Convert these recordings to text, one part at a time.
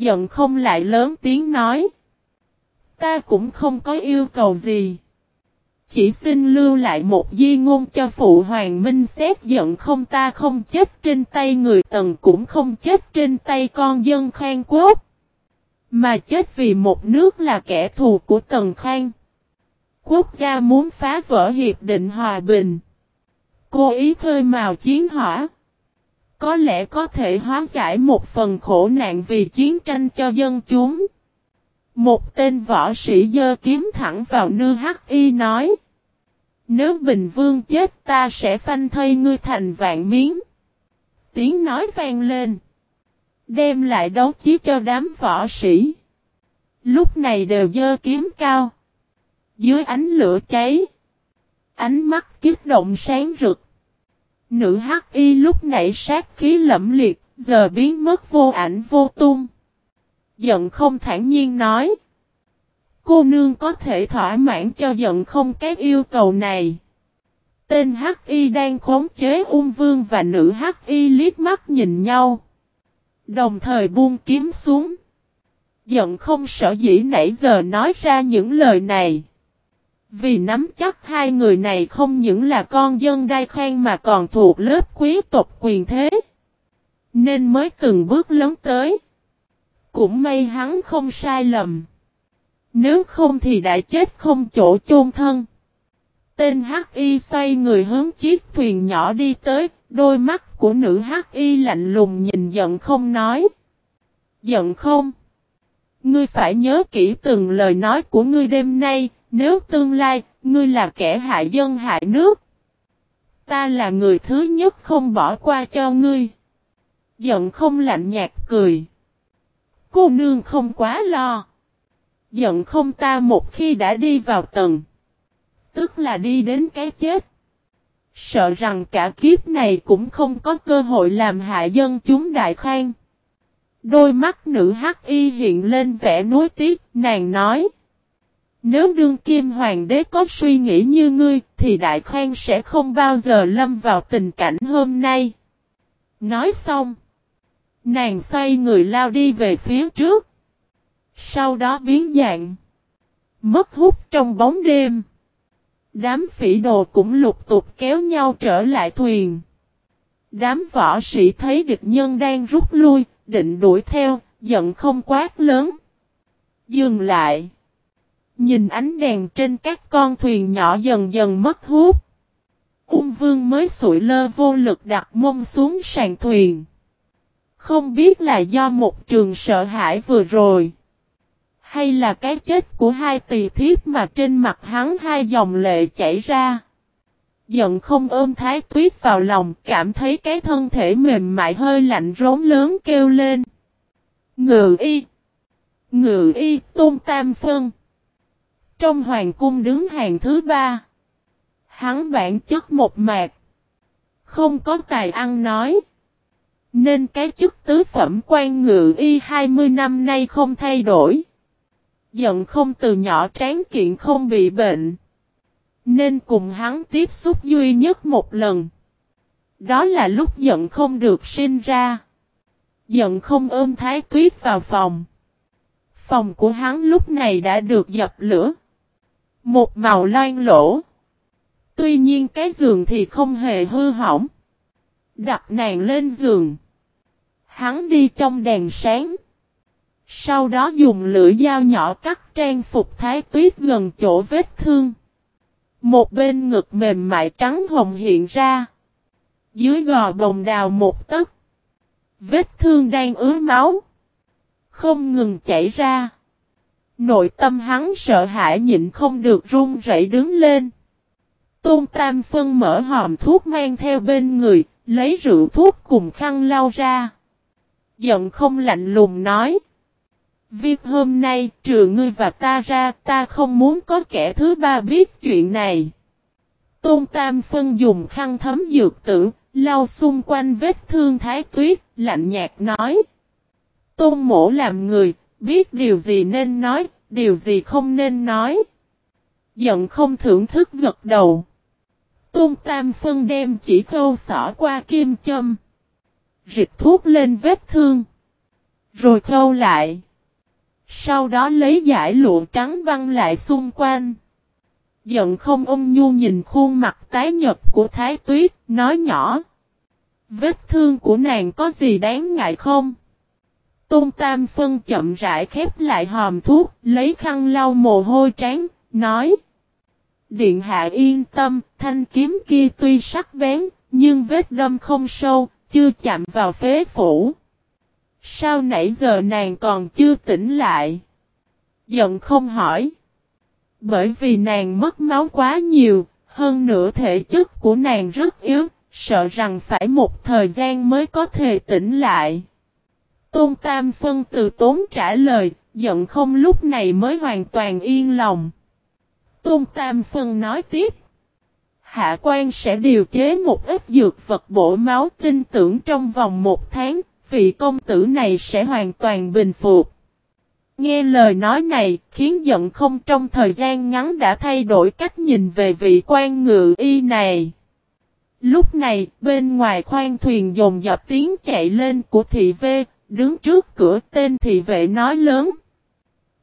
Giận không lại lớn tiếng nói. Ta cũng không có yêu cầu gì. Chỉ xin lưu lại một di ngôn cho phụ hoàng minh xét giận không ta không chết trên tay người tần cũng không chết trên tay con dân khang quốc. Mà chết vì một nước là kẻ thù của tần khang. Quốc gia muốn phá vỡ hiệp định hòa bình. Cố ý khơi mào chiến hỏa. Có lẽ có thể hóa giải một phần khổ nạn vì chiến tranh cho dân chúng. Một tên võ sĩ dơ kiếm thẳng vào nư hắc y nói. Nếu Bình Vương chết, ta sẽ phanh thây ngươi thành vạn miếng. Tiếng nói vang lên. Đem lại đấu chí cho đám võ sĩ. Lúc này đều dơ kiếm cao. Dưới ánh lửa cháy. Ánh mắt kiếp động sáng rực. Nữ hắc y lúc nãy sát khí lẫm liệt, giờ biến mất vô ảnh vô tung. Giận không thản nhiên nói. Cô nương có thể thỏa mãn cho giận không các yêu cầu này. Tên hắc y đang khống chế ung vương và nữ hắc y liếc mắt nhìn nhau. Đồng thời buông kiếm xuống. Giận không sợ dĩ nãy giờ nói ra những lời này. Vì nắm chắc hai người này không những là con dân đai khoan mà còn thuộc lớp quý tộc quyền thế. Nên mới từng bước lớn tới. Cũng may hắn không sai lầm. Nếu không thì đã chết không chỗ chôn thân. Tên Hắc Y xoay người hướng chiếc thuyền nhỏ đi tới, đôi mắt của nữ Hắc Y lạnh lùng nhìn giận không nói. Giận không? Ngươi phải nhớ kỹ từng lời nói của ngươi đêm nay, nếu tương lai, ngươi là kẻ hại dân hại nước. Ta là người thứ nhất không bỏ qua cho ngươi. Giận không lạnh nhạt cười. Cô nương không quá lo. Giận không ta một khi đã đi vào tầng. Tức là đi đến cái chết. Sợ rằng cả kiếp này cũng không có cơ hội làm hại dân chúng đại khang. Đôi mắt nữ hắc y hiện lên vẻ nối tiếc, nàng nói. Nếu đương kim hoàng đế có suy nghĩ như ngươi, thì đại khang sẽ không bao giờ lâm vào tình cảnh hôm nay. Nói xong. Nàng xoay người lao đi về phía trước. Sau đó biến dạng. Mất hút trong bóng đêm. Đám phỉ đồ cũng lục tục kéo nhau trở lại thuyền. Đám võ sĩ thấy địch nhân đang rút lui, định đuổi theo, giận không quát lớn. Dừng lại. Nhìn ánh đèn trên các con thuyền nhỏ dần dần mất hút. Ung vương mới sụi lơ vô lực đặt mông xuống sàn thuyền. Không biết là do một trường sợ hãi vừa rồi. Hay là cái chết của hai tỳ thiếp mà trên mặt hắn hai dòng lệ chảy ra. Giận không ôm thái tuyết vào lòng, cảm thấy cái thân thể mềm mại hơi lạnh rốn lớn kêu lên. Ngự y. Ngự y, tôn tam phân. Trong hoàng cung đứng hàng thứ ba. Hắn bản chất một mạc. Không có tài ăn nói. Nên cái chức tứ phẩm quan ngự y 20 năm nay không thay đổi. Giận không từ nhỏ, tráng kiện không bị bệnh. Nên cùng hắn tiếp xúc duy nhất một lần. Đó là lúc giận không được sinh ra. Giận không ôm thái tuyết vào phòng. Phòng của hắn lúc này đã được dập lửa. Một màu loan lỗ. Tuy nhiên cái giường thì không hề hư hỏng. Đặt nàng lên giường. Hắn đi trong đèn sáng. Sau đó dùng lưỡi dao nhỏ cắt trang phục thái tuyết gần chỗ vết thương. Một bên ngực mềm mại trắng hồng hiện ra. Dưới gò bồng đào một tấc. Vết thương đang ứa máu. Không ngừng chảy ra. Nội tâm hắn sợ hãi nhịn không được run rẩy đứng lên. Tôn Tam Phân mở hòm thuốc mang theo bên người, lấy rượu thuốc cùng khăn lau ra. Giận không lạnh lùng nói. Việc hôm nay, trừ ngươi và ta ra, ta không muốn có kẻ thứ ba biết chuyện này. Tôn Tam Phân dùng khăn thấm dược tử, lau xung quanh vết thương thái tuyết, lạnh nhạt nói. Tôn mổ làm người, biết điều gì nên nói, điều gì không nên nói. Giận không thưởng thức gật đầu. Tôn Tam Phân đem chỉ khâu xỏ qua kim châm. Rịch thuốc lên vết thương. Rồi khâu lại. Sau đó lấy giải lụa trắng băng lại xung quanh. Giận không ông nhu nhìn khuôn mặt tái nhật của Thái Tuyết, nói nhỏ. Vết thương của nàng có gì đáng ngại không? Tôn Tam Phân chậm rãi khép lại hòm thuốc, lấy khăn lau mồ hôi trán, nói. Điện hạ yên tâm, thanh kiếm kia tuy sắc bén, nhưng vết đâm không sâu, chưa chạm vào phế phủ. Sao nãy giờ nàng còn chưa tỉnh lại? Giận không hỏi. Bởi vì nàng mất máu quá nhiều, hơn nữa thể chất của nàng rất yếu, sợ rằng phải một thời gian mới có thể tỉnh lại. Tôn Tam Phân từ tốn trả lời, giận không lúc này mới hoàn toàn yên lòng. Tôn Tam Phân nói tiếp. Hạ quan sẽ điều chế một ít dược vật bổ máu tin tưởng trong vòng một tháng, vị công tử này sẽ hoàn toàn bình phục. Nghe lời nói này, khiến giận không trong thời gian ngắn đã thay đổi cách nhìn về vị quan ngự y này. Lúc này, bên ngoài khoang thuyền dồn dập tiếng chạy lên của thị vê, đứng trước cửa tên thị vệ nói lớn.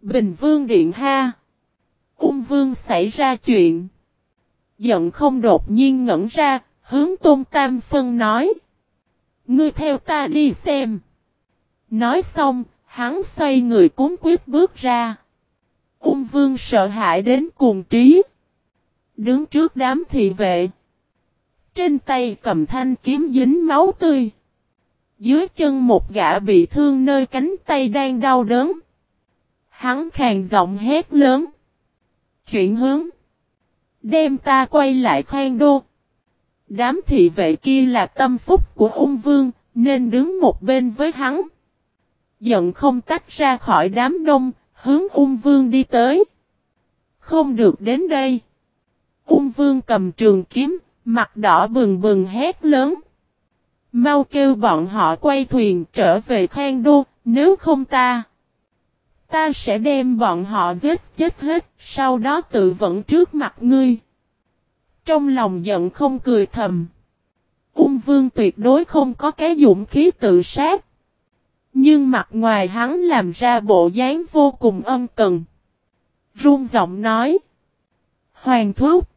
Bình Vương Điện Ha. Ung Vương xảy ra chuyện. Giận không đột nhiên ngẩn ra, hướng Tôn Tam Phân nói. Ngươi theo ta đi xem. Nói xong, hắn xoay người cúng quyết bước ra. Ung Vương sợ hãi đến cuồng trí. Đứng trước đám thị vệ. Trên tay cầm thanh kiếm dính máu tươi. Dưới chân một gã bị thương nơi cánh tay đang đau đớn. Hắn khàn giọng hét lớn. Chuyển hướng. Đem ta quay lại khoan đô. Đám thị vệ kia là tâm phúc của ung vương, nên đứng một bên với hắn. Giận không tách ra khỏi đám đông, hướng ung vương đi tới. Không được đến đây. Ung vương cầm trường kiếm, mặt đỏ bừng bừng hét lớn. Mau kêu bọn họ quay thuyền trở về khoang đô, nếu không ta. Ta sẽ đem bọn họ giết chết hết, sau đó tự vẫn trước mặt ngươi. Trong lòng giận không cười thầm. Ung vương tuyệt đối không có cái dũng khí tự sát. Nhưng mặt ngoài hắn làm ra bộ dáng vô cùng ân cần. Run giọng nói. Hoàng thúc.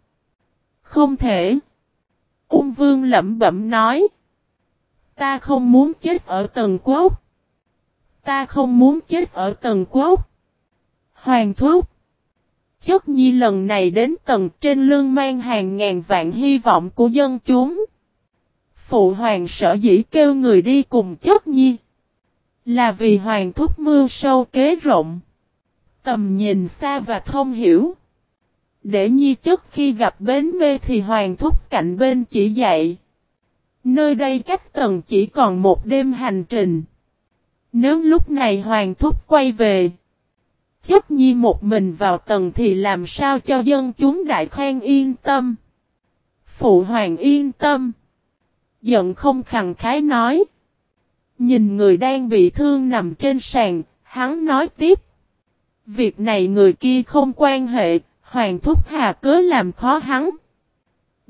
Không thể. Ung vương lẩm bẩm nói. Ta không muốn chết ở tầng quốc. Ta không muốn chết ở tầng quốc. Hoàng thúc. Chất nhi lần này đến tầng trên lương mang hàng ngàn vạn hy vọng của dân chúng. Phụ hoàng sở dĩ kêu người đi cùng chất nhi. Là vì hoàng thúc mưu sâu kế rộng. Tầm nhìn xa và thông hiểu. Để nhi chất khi gặp bến mê thì hoàng thúc cạnh bên chỉ dạy. Nơi đây cách tầng chỉ còn một đêm hành trình. Nếu lúc này hoàng thúc quay về. Chất nhi một mình vào tầng thì làm sao cho dân chúng đại khoan yên tâm. Phụ hoàng yên tâm. Giận không khẳng khái nói. Nhìn người đang bị thương nằm trên sàn, hắn nói tiếp. Việc này người kia không quan hệ, hoàng thúc hà cớ làm khó hắn.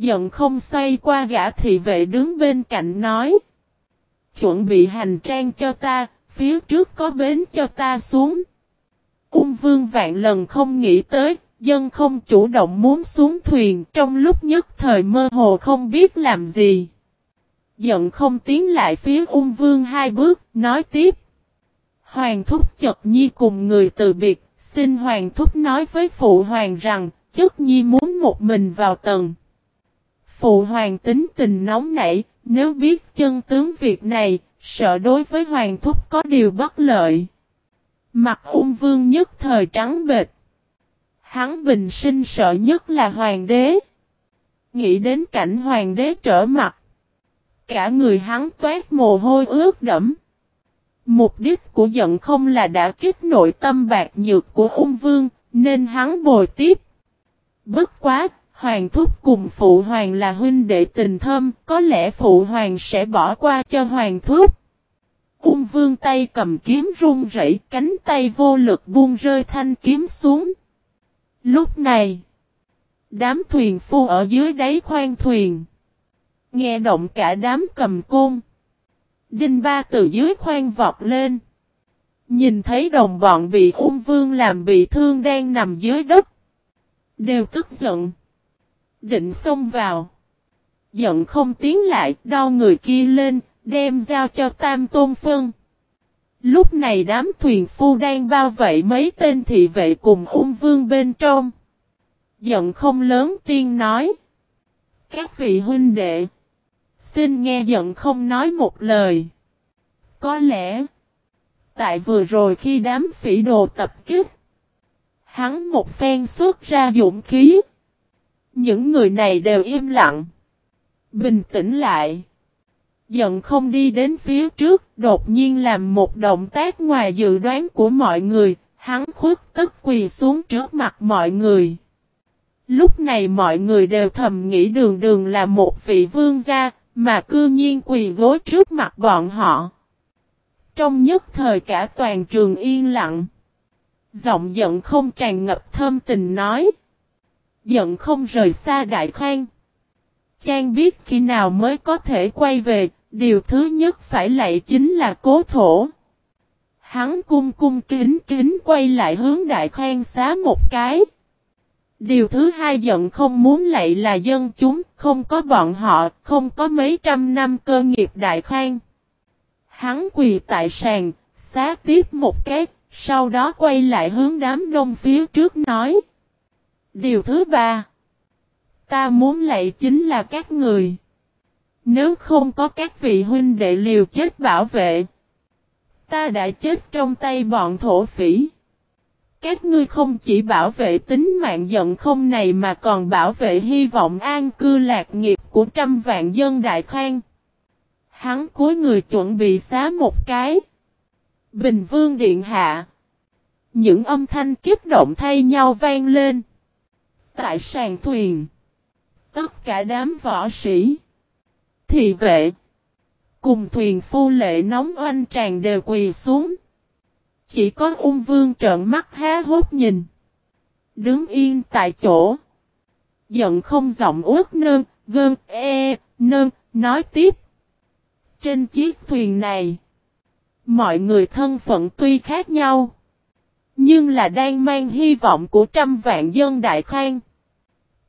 Giận không xoay qua gã thị vệ đứng bên cạnh nói. Chuẩn bị hành trang cho ta, phía trước có bến cho ta xuống. Ung vương vạn lần không nghĩ tới, dân không chủ động muốn xuống thuyền trong lúc nhất thời mơ hồ không biết làm gì. Giận không tiến lại phía ung vương hai bước, nói tiếp. Hoàng thúc chật nhi cùng người từ biệt, xin hoàng thúc nói với phụ hoàng rằng, chất nhi muốn một mình vào tầng. Phụ hoàng tính tình nóng nảy, nếu biết chân tướng việc này, sợ đối với hoàng thúc có điều bất lợi. Mặt ung vương nhất thời trắng bệt. Hắn bình sinh sợ nhất là hoàng đế. Nghĩ đến cảnh hoàng đế trở mặt. Cả người hắn toát mồ hôi ướt đẫm. Mục đích của giận không là đã kích nội tâm bạc nhược của ung vương, nên hắn bồi tiếp. Bất quá, hoàng thúc cùng phụ hoàng là huynh đệ tình thâm, có lẽ phụ hoàng sẽ bỏ qua cho hoàng thúc. Ung vương tay cầm kiếm run rẩy, cánh tay vô lực buông rơi thanh kiếm xuống. Lúc này, đám thuyền phu ở dưới đáy khoang thuyền. Nghe động cả đám cầm côn. Đinh ba từ dưới khoang vọt lên. Nhìn thấy đồng bọn bị ung vương làm bị thương đang nằm dưới đất. Đều tức giận. Định xông vào. Giận không tiến lại, đo người kia lên, đem giao cho Tam Tôn Phân. Lúc này đám thuyền phu đang bao vây mấy tên thị vệ cùng ung vương bên trong. Giận không lớn tiên nói. Các vị huynh đệ. Xin nghe giận không nói một lời. Có lẽ. Tại vừa rồi khi đám phỉ đồ tập kích. Hắn một phen xuất ra dũng khí. Những người này đều im lặng. Bình tĩnh lại. Giận không đi đến phía trước, đột nhiên làm một động tác ngoài dự đoán của mọi người, hắn khuất tức quỳ xuống trước mặt mọi người. Lúc này mọi người đều thầm nghĩ đường đường là một vị vương gia, mà cư nhiên quỳ gối trước mặt bọn họ. Trong nhất thời cả toàn trường yên lặng. Giọng giận không tràn ngập thâm tình nói. Giận không rời xa đại Khang. Chàng biết khi nào mới có thể quay về, điều thứ nhất phải lạy chính là cố thổ. Hắn cung cung kính kính quay lại hướng đại Khang xá một cái. Điều thứ hai giận không muốn lạy là dân chúng, không có bọn họ, không có mấy trăm năm cơ nghiệp đại Khang. Hắn quỳ tại sàn, xá tiếp một cái, sau đó quay lại hướng đám đông phía trước nói. Điều thứ ba. Ta muốn lạy chính là các người. Nếu không có các vị huynh đệ liều chết bảo vệ. Ta đã chết trong tay bọn thổ phỉ. Các ngươi không chỉ bảo vệ tính mạng giận không này mà còn bảo vệ hy vọng an cư lạc nghiệp của trăm vạn dân đại khang. Hắn cuối người chuẩn bị xá một cái. Bình vương điện hạ. Những âm thanh kiếp động thay nhau vang lên. Tại sàn thuyền. Tất cả đám võ sĩ. Thị vệ. Cùng thuyền phu lệ nóng oanh tràn đều quỳ xuống. Chỉ có ung vương trợn mắt há hốt nhìn. Đứng yên tại chỗ. Giận không giọng uất nơn, gơn, e, nơn, nói tiếp. Trên chiếc thuyền này. Mọi người thân phận tuy khác nhau. Nhưng là đang mang hy vọng của trăm vạn dân Đại Khang.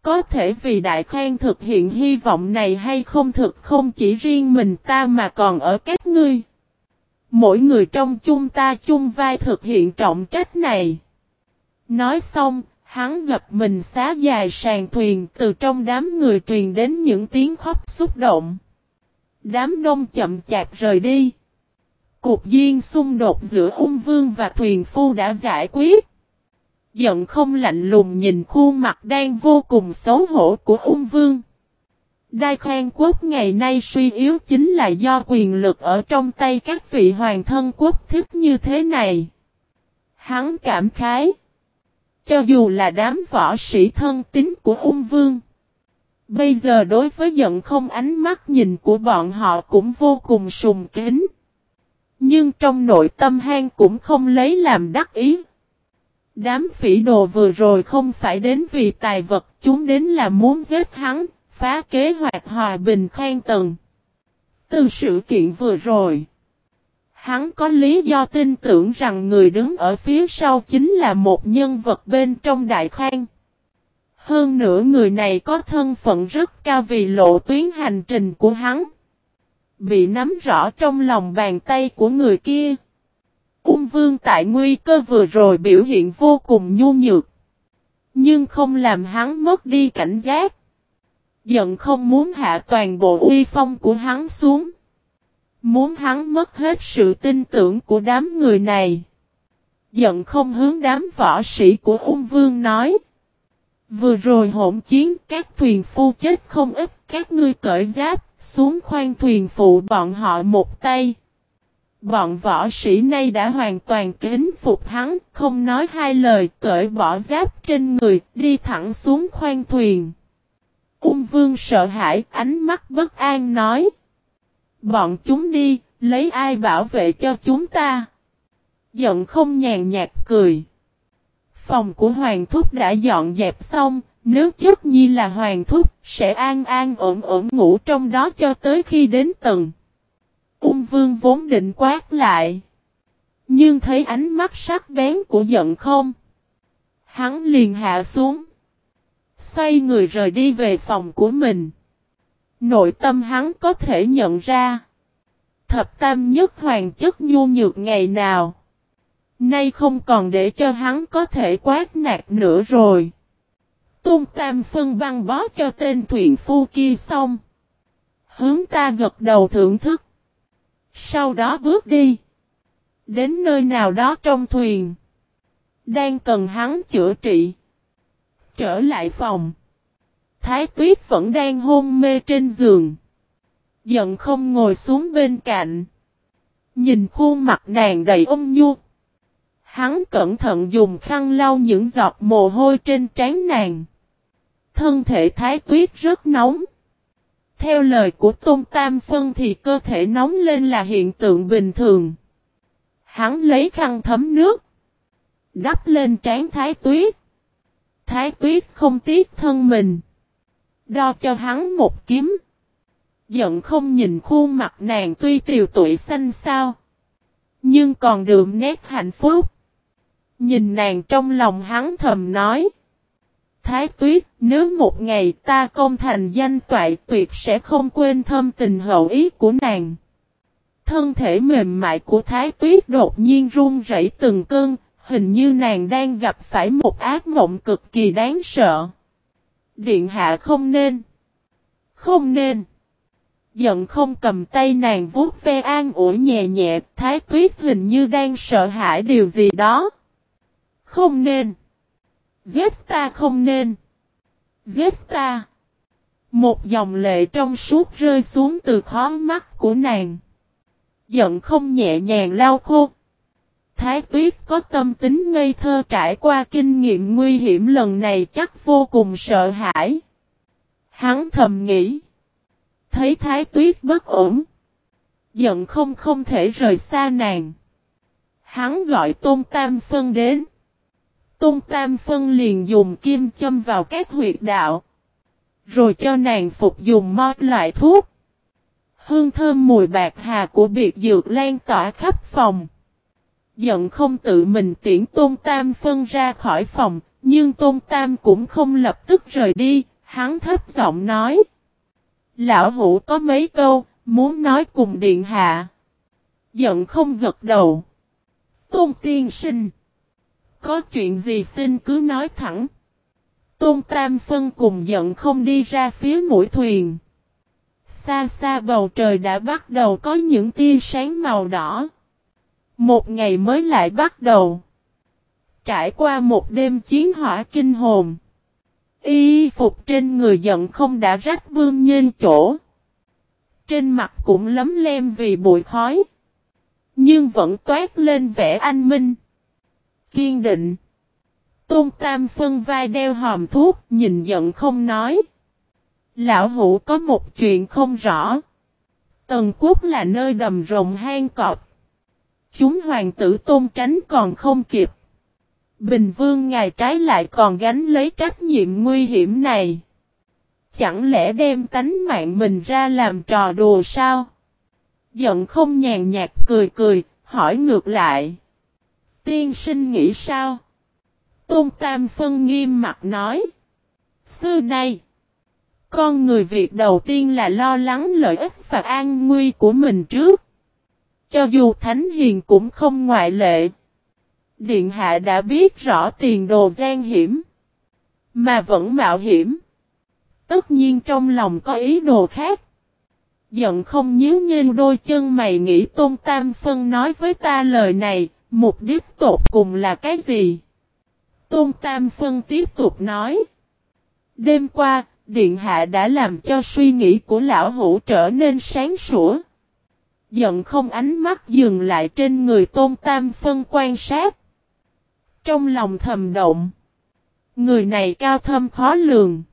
Có thể vì Đại Khang thực hiện hy vọng này hay không thực không chỉ riêng mình ta mà còn ở các ngươi. Mỗi người trong chung ta chung vai thực hiện trọng trách này. Nói xong, hắn gặp mình xá dài sàn thuyền từ trong đám người truyền đến những tiếng khóc xúc động. Đám đông chậm chạp rời đi. Cuộc duyên xung đột giữa ung vương và thuyền phu đã giải quyết. Giận không lạnh lùng nhìn khuôn mặt đang vô cùng xấu hổ của ung vương. Đai khoan quốc ngày nay suy yếu chính là do quyền lực ở trong tay các vị hoàng thân quốc thích như thế này. Hắn cảm khái. Cho dù là đám võ sĩ thân tín của ung vương. Bây giờ đối với giận không ánh mắt nhìn của bọn họ cũng vô cùng sùng kính. Nhưng trong nội tâm hang cũng không lấy làm đắc ý. Đám phỉ đồ vừa rồi không phải đến vì tài vật chúng đến là muốn giết hắn, phá kế hoạch hòa bình khen tầng. Từ sự kiện vừa rồi, hắn có lý do tin tưởng rằng người đứng ở phía sau chính là một nhân vật bên trong đại khoan. Hơn nữa người này có thân phận rất cao vì lộ tuyến hành trình của hắn. Bị nắm rõ trong lòng bàn tay của người kia. Ung vương tại nguy cơ vừa rồi biểu hiện vô cùng nhu nhược. Nhưng không làm hắn mất đi cảnh giác. Giận không muốn hạ toàn bộ uy phong của hắn xuống. Muốn hắn mất hết sự tin tưởng của đám người này. Giận không hướng đám võ sĩ của ung vương nói. Vừa rồi hỗn chiến các thuyền phu chết không ít các ngươi cởi giáp xuống khoang thuyền phụ bọn họ một tay. Bọn võ sĩ nay đã hoàn toàn kính phục hắn, không nói hai lời, cởi bỏ giáp trên người, đi thẳng xuống khoang thuyền. Ung vương sợ hãi, ánh mắt bất an nói. Bọn chúng đi, lấy ai bảo vệ cho chúng ta? Giận không nhàn nhạt cười. Phòng của Hoàng Thúc đã dọn dẹp xong, nếu chất nhi là Hoàng Thúc, sẽ an an ổn ổn ngủ trong đó cho tới khi đến tầng. Ung vương vốn định quát lại. Nhưng thấy ánh mắt sắc bén của giận không. Hắn liền hạ xuống. Xoay người rời đi về phòng của mình. Nội tâm hắn có thể nhận ra. Thập tam nhất hoàng chất nhu nhược ngày nào. Nay không còn để cho hắn có thể quát nạt nữa rồi. Tôn Tam phân băng bó cho tên thuyền phu kia xong. Hướng ta gật đầu thưởng thức. Sau đó bước đi. Đến nơi nào đó trong thuyền. Đang cần hắn chữa trị. Trở lại phòng. Thái tuyết vẫn đang hôn mê trên giường. Giận không ngồi xuống bên cạnh. Nhìn khuôn mặt nàng đầy ôm nhu. Hắn cẩn thận dùng khăn lau những giọt mồ hôi trên trán nàng. Thân thể thái tuyết rất nóng. Theo lời của Tôn Tam Phân thì cơ thể nóng lên là hiện tượng bình thường. Hắn lấy khăn thấm nước. Đắp lên trán thái tuyết. Thái tuyết không tiếc thân mình. Đo cho hắn một kiếm. Giận không nhìn khuôn mặt nàng tuy tiều tuổi xanh sao. Nhưng còn đượm nét hạnh phúc. Nhìn nàng trong lòng hắn thầm nói. Thái tuyết, nếu một ngày ta công thành danh toại tuyệt sẽ không quên thâm tình hậu ý của nàng. Thân thể mềm mại của Thái tuyết đột nhiên run rẩy từng cơn, hình như nàng đang gặp phải một ác mộng cực kỳ đáng sợ. Điện hạ không nên. Không nên. Giận không cầm tay nàng vuốt ve an ủi nhẹ nhẹ, Thái tuyết hình như đang sợ hãi điều gì đó. Không nên. Giết ta không nên. Giết ta. Một dòng lệ trong suốt rơi xuống từ khó mắt của nàng. Giận không nhẹ nhàng lau khô. Thái tuyết có tâm tính ngây thơ trải qua kinh nghiệm nguy hiểm lần này chắc vô cùng sợ hãi. Hắn thầm nghĩ. Thấy thái tuyết bất ổn. Giận không không thể rời xa nàng. Hắn gọi Tôn Tam Phân đến. Tôn Tam Phân liền dùng kim châm vào các huyệt đạo. Rồi cho nàng phục dùng mót loại thuốc. Hương thơm mùi bạc hà của biệt dược lan tỏa khắp phòng. Giận không tự mình tiễn Tôn Tam Phân ra khỏi phòng, nhưng Tôn Tam cũng không lập tức rời đi, hắn thấp giọng nói. Lão hủ có mấy câu, muốn nói cùng điện hạ. Giận không gật đầu. Tôn tiên sinh. Có chuyện gì xin cứ nói thẳng. Tôn Tam Phân cùng giận không đi ra phía mũi thuyền. Xa xa bầu trời đã bắt đầu có những tia sáng màu đỏ. Một ngày mới lại bắt đầu. Trải qua một đêm chiến hỏa kinh hồn. Y phục trên người giận không đã rách bươm nhên chỗ. Trên mặt cũng lấm lem vì bụi khói. Nhưng vẫn toát lên vẻ anh minh kiên định. Tôn Tam phân vai đeo hòm thuốc, nhìn giận không nói. Lão hủ có một chuyện không rõ. Tần quốc là nơi đầm rồng hang cọp. Chúng hoàng tử tôn tránh còn không kịp. Bình vương ngài trái lại còn gánh lấy trách nhiệm nguy hiểm này. Chẳng lẽ đem tánh mạng mình ra làm trò đùa sao? Giận không nhàn nhạt cười cười, hỏi ngược lại. Tiên sinh nghĩ sao? Tôn Tam Phân nghiêm mặt nói. Xưa nay, con người việt đầu tiên là lo lắng lợi ích và an nguy của mình trước. Cho dù Thánh Hiền cũng không ngoại lệ. Điện Hạ đã biết rõ tiền đồ gian hiểm. Mà vẫn mạo hiểm. Tất nhiên trong lòng có ý đồ khác. Giận không nhíu nhiên đôi chân mày nghĩ Tôn Tam Phân nói với ta lời này, Mục đích tột cùng là cái gì? Tôn Tam Phân tiếp tục nói. Đêm qua, Điện Hạ đã làm cho suy nghĩ của lão hữu trở nên sáng sủa. Giận không ánh mắt dừng lại trên người Tôn Tam Phân quan sát. Trong lòng thầm động. Người này cao thâm khó lường.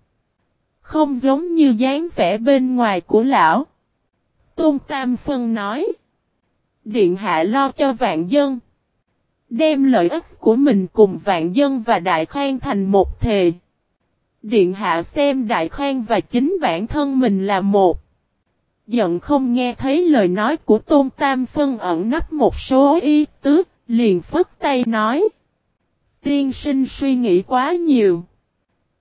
Không giống như dáng vẻ bên ngoài của lão. Tôn Tam Phân nói. Điện hạ lo cho vạn dân. Đem lợi ích của mình cùng vạn dân và đại khoan thành một thề. Điện hạ xem đại khoan và chính bản thân mình là một. Giận không nghe thấy lời nói của Tôn Tam Phân ẩn nấp một số y tứ, Liền phất tay nói. Tiên sinh suy nghĩ quá nhiều.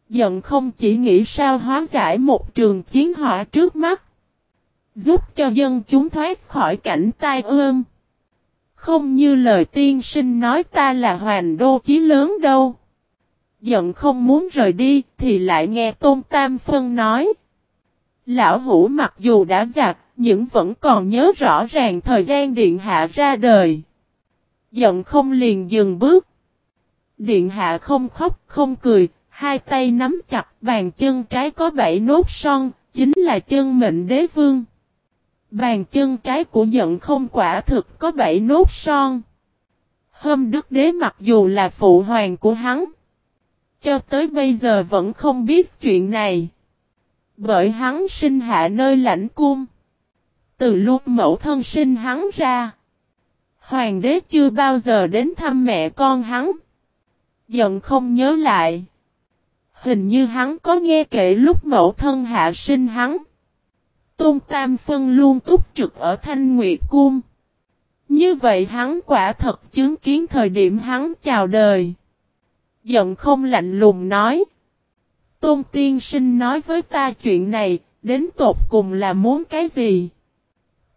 Giận không chỉ nghĩ sao hóa giải một trường chiến hỏa trước mắt. Giúp cho dân chúng thoát khỏi cảnh tai ương. Không như lời tiên sinh nói ta là hoàng đô chí lớn đâu. Giận không muốn rời đi thì lại nghe Tôn Tam Phân nói. Lão hủ mặc dù đã giặc nhưng vẫn còn nhớ rõ ràng thời gian điện hạ ra đời. Giận không liền dừng bước. Điện hạ không khóc không cười, hai tay nắm chặt bàn chân trái có bảy nốt son, chính là chân mệnh đế vương. Bàn chân trái của giận không quả thực có bảy nốt son. Hâm đức đế mặc dù là phụ hoàng của hắn. Cho tới bây giờ vẫn không biết chuyện này. Bởi hắn sinh hạ nơi lãnh cung. Từ lúc mẫu thân sinh hắn ra. Hoàng đế chưa bao giờ đến thăm mẹ con hắn. Giận không nhớ lại. Hình như hắn có nghe kể lúc mẫu thân hạ sinh hắn. Tôn Tam Phân luôn túc trực ở Thanh Nguyệt Cung. Như vậy hắn quả thật chứng kiến thời điểm hắn chào đời. Giận không lạnh lùng nói. Tôn Tiên Sinh nói với ta chuyện này, đến tột cùng là muốn cái gì?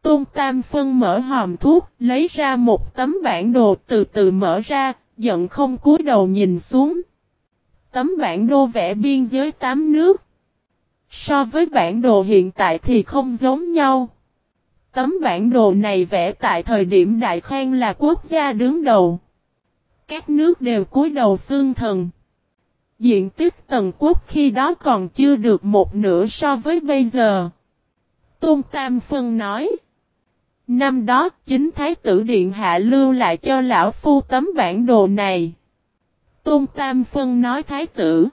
Tôn Tam Phân mở hòm thuốc, lấy ra một tấm bản đồ từ từ mở ra, giận không cúi đầu nhìn xuống. Tấm bản đồ vẽ biên giới tám nước. So với bản đồ hiện tại thì không giống nhau. Tấm bản đồ này vẽ tại thời điểm Đại Khang là quốc gia đứng đầu. Các nước đều cúi đầu xương thần. Diện tích tần quốc khi đó còn chưa được một nửa so với bây giờ. Tôn Tam Phân nói. Năm đó, chính Thái tử Điện Hạ lưu lại cho lão phu tấm bản đồ này. Tôn Tam Phân nói, Thái tử.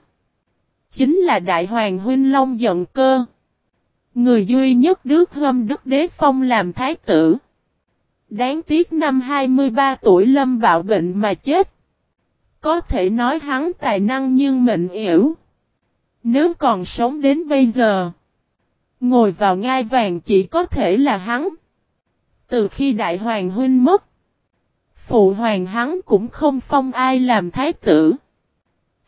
Chính là Đại Hoàng Huynh Long giận cơ. Người duy nhất đức hâm đức đế phong làm Thái tử. Đáng tiếc năm 23 tuổi lâm bạo bệnh mà chết. Có thể nói hắn tài năng nhưng mệnh yếu. Nếu còn sống đến bây giờ. Ngồi vào ngai vàng chỉ có thể là hắn. Từ khi đại hoàng huynh mất. Phụ hoàng hắn cũng không phong ai làm thái tử.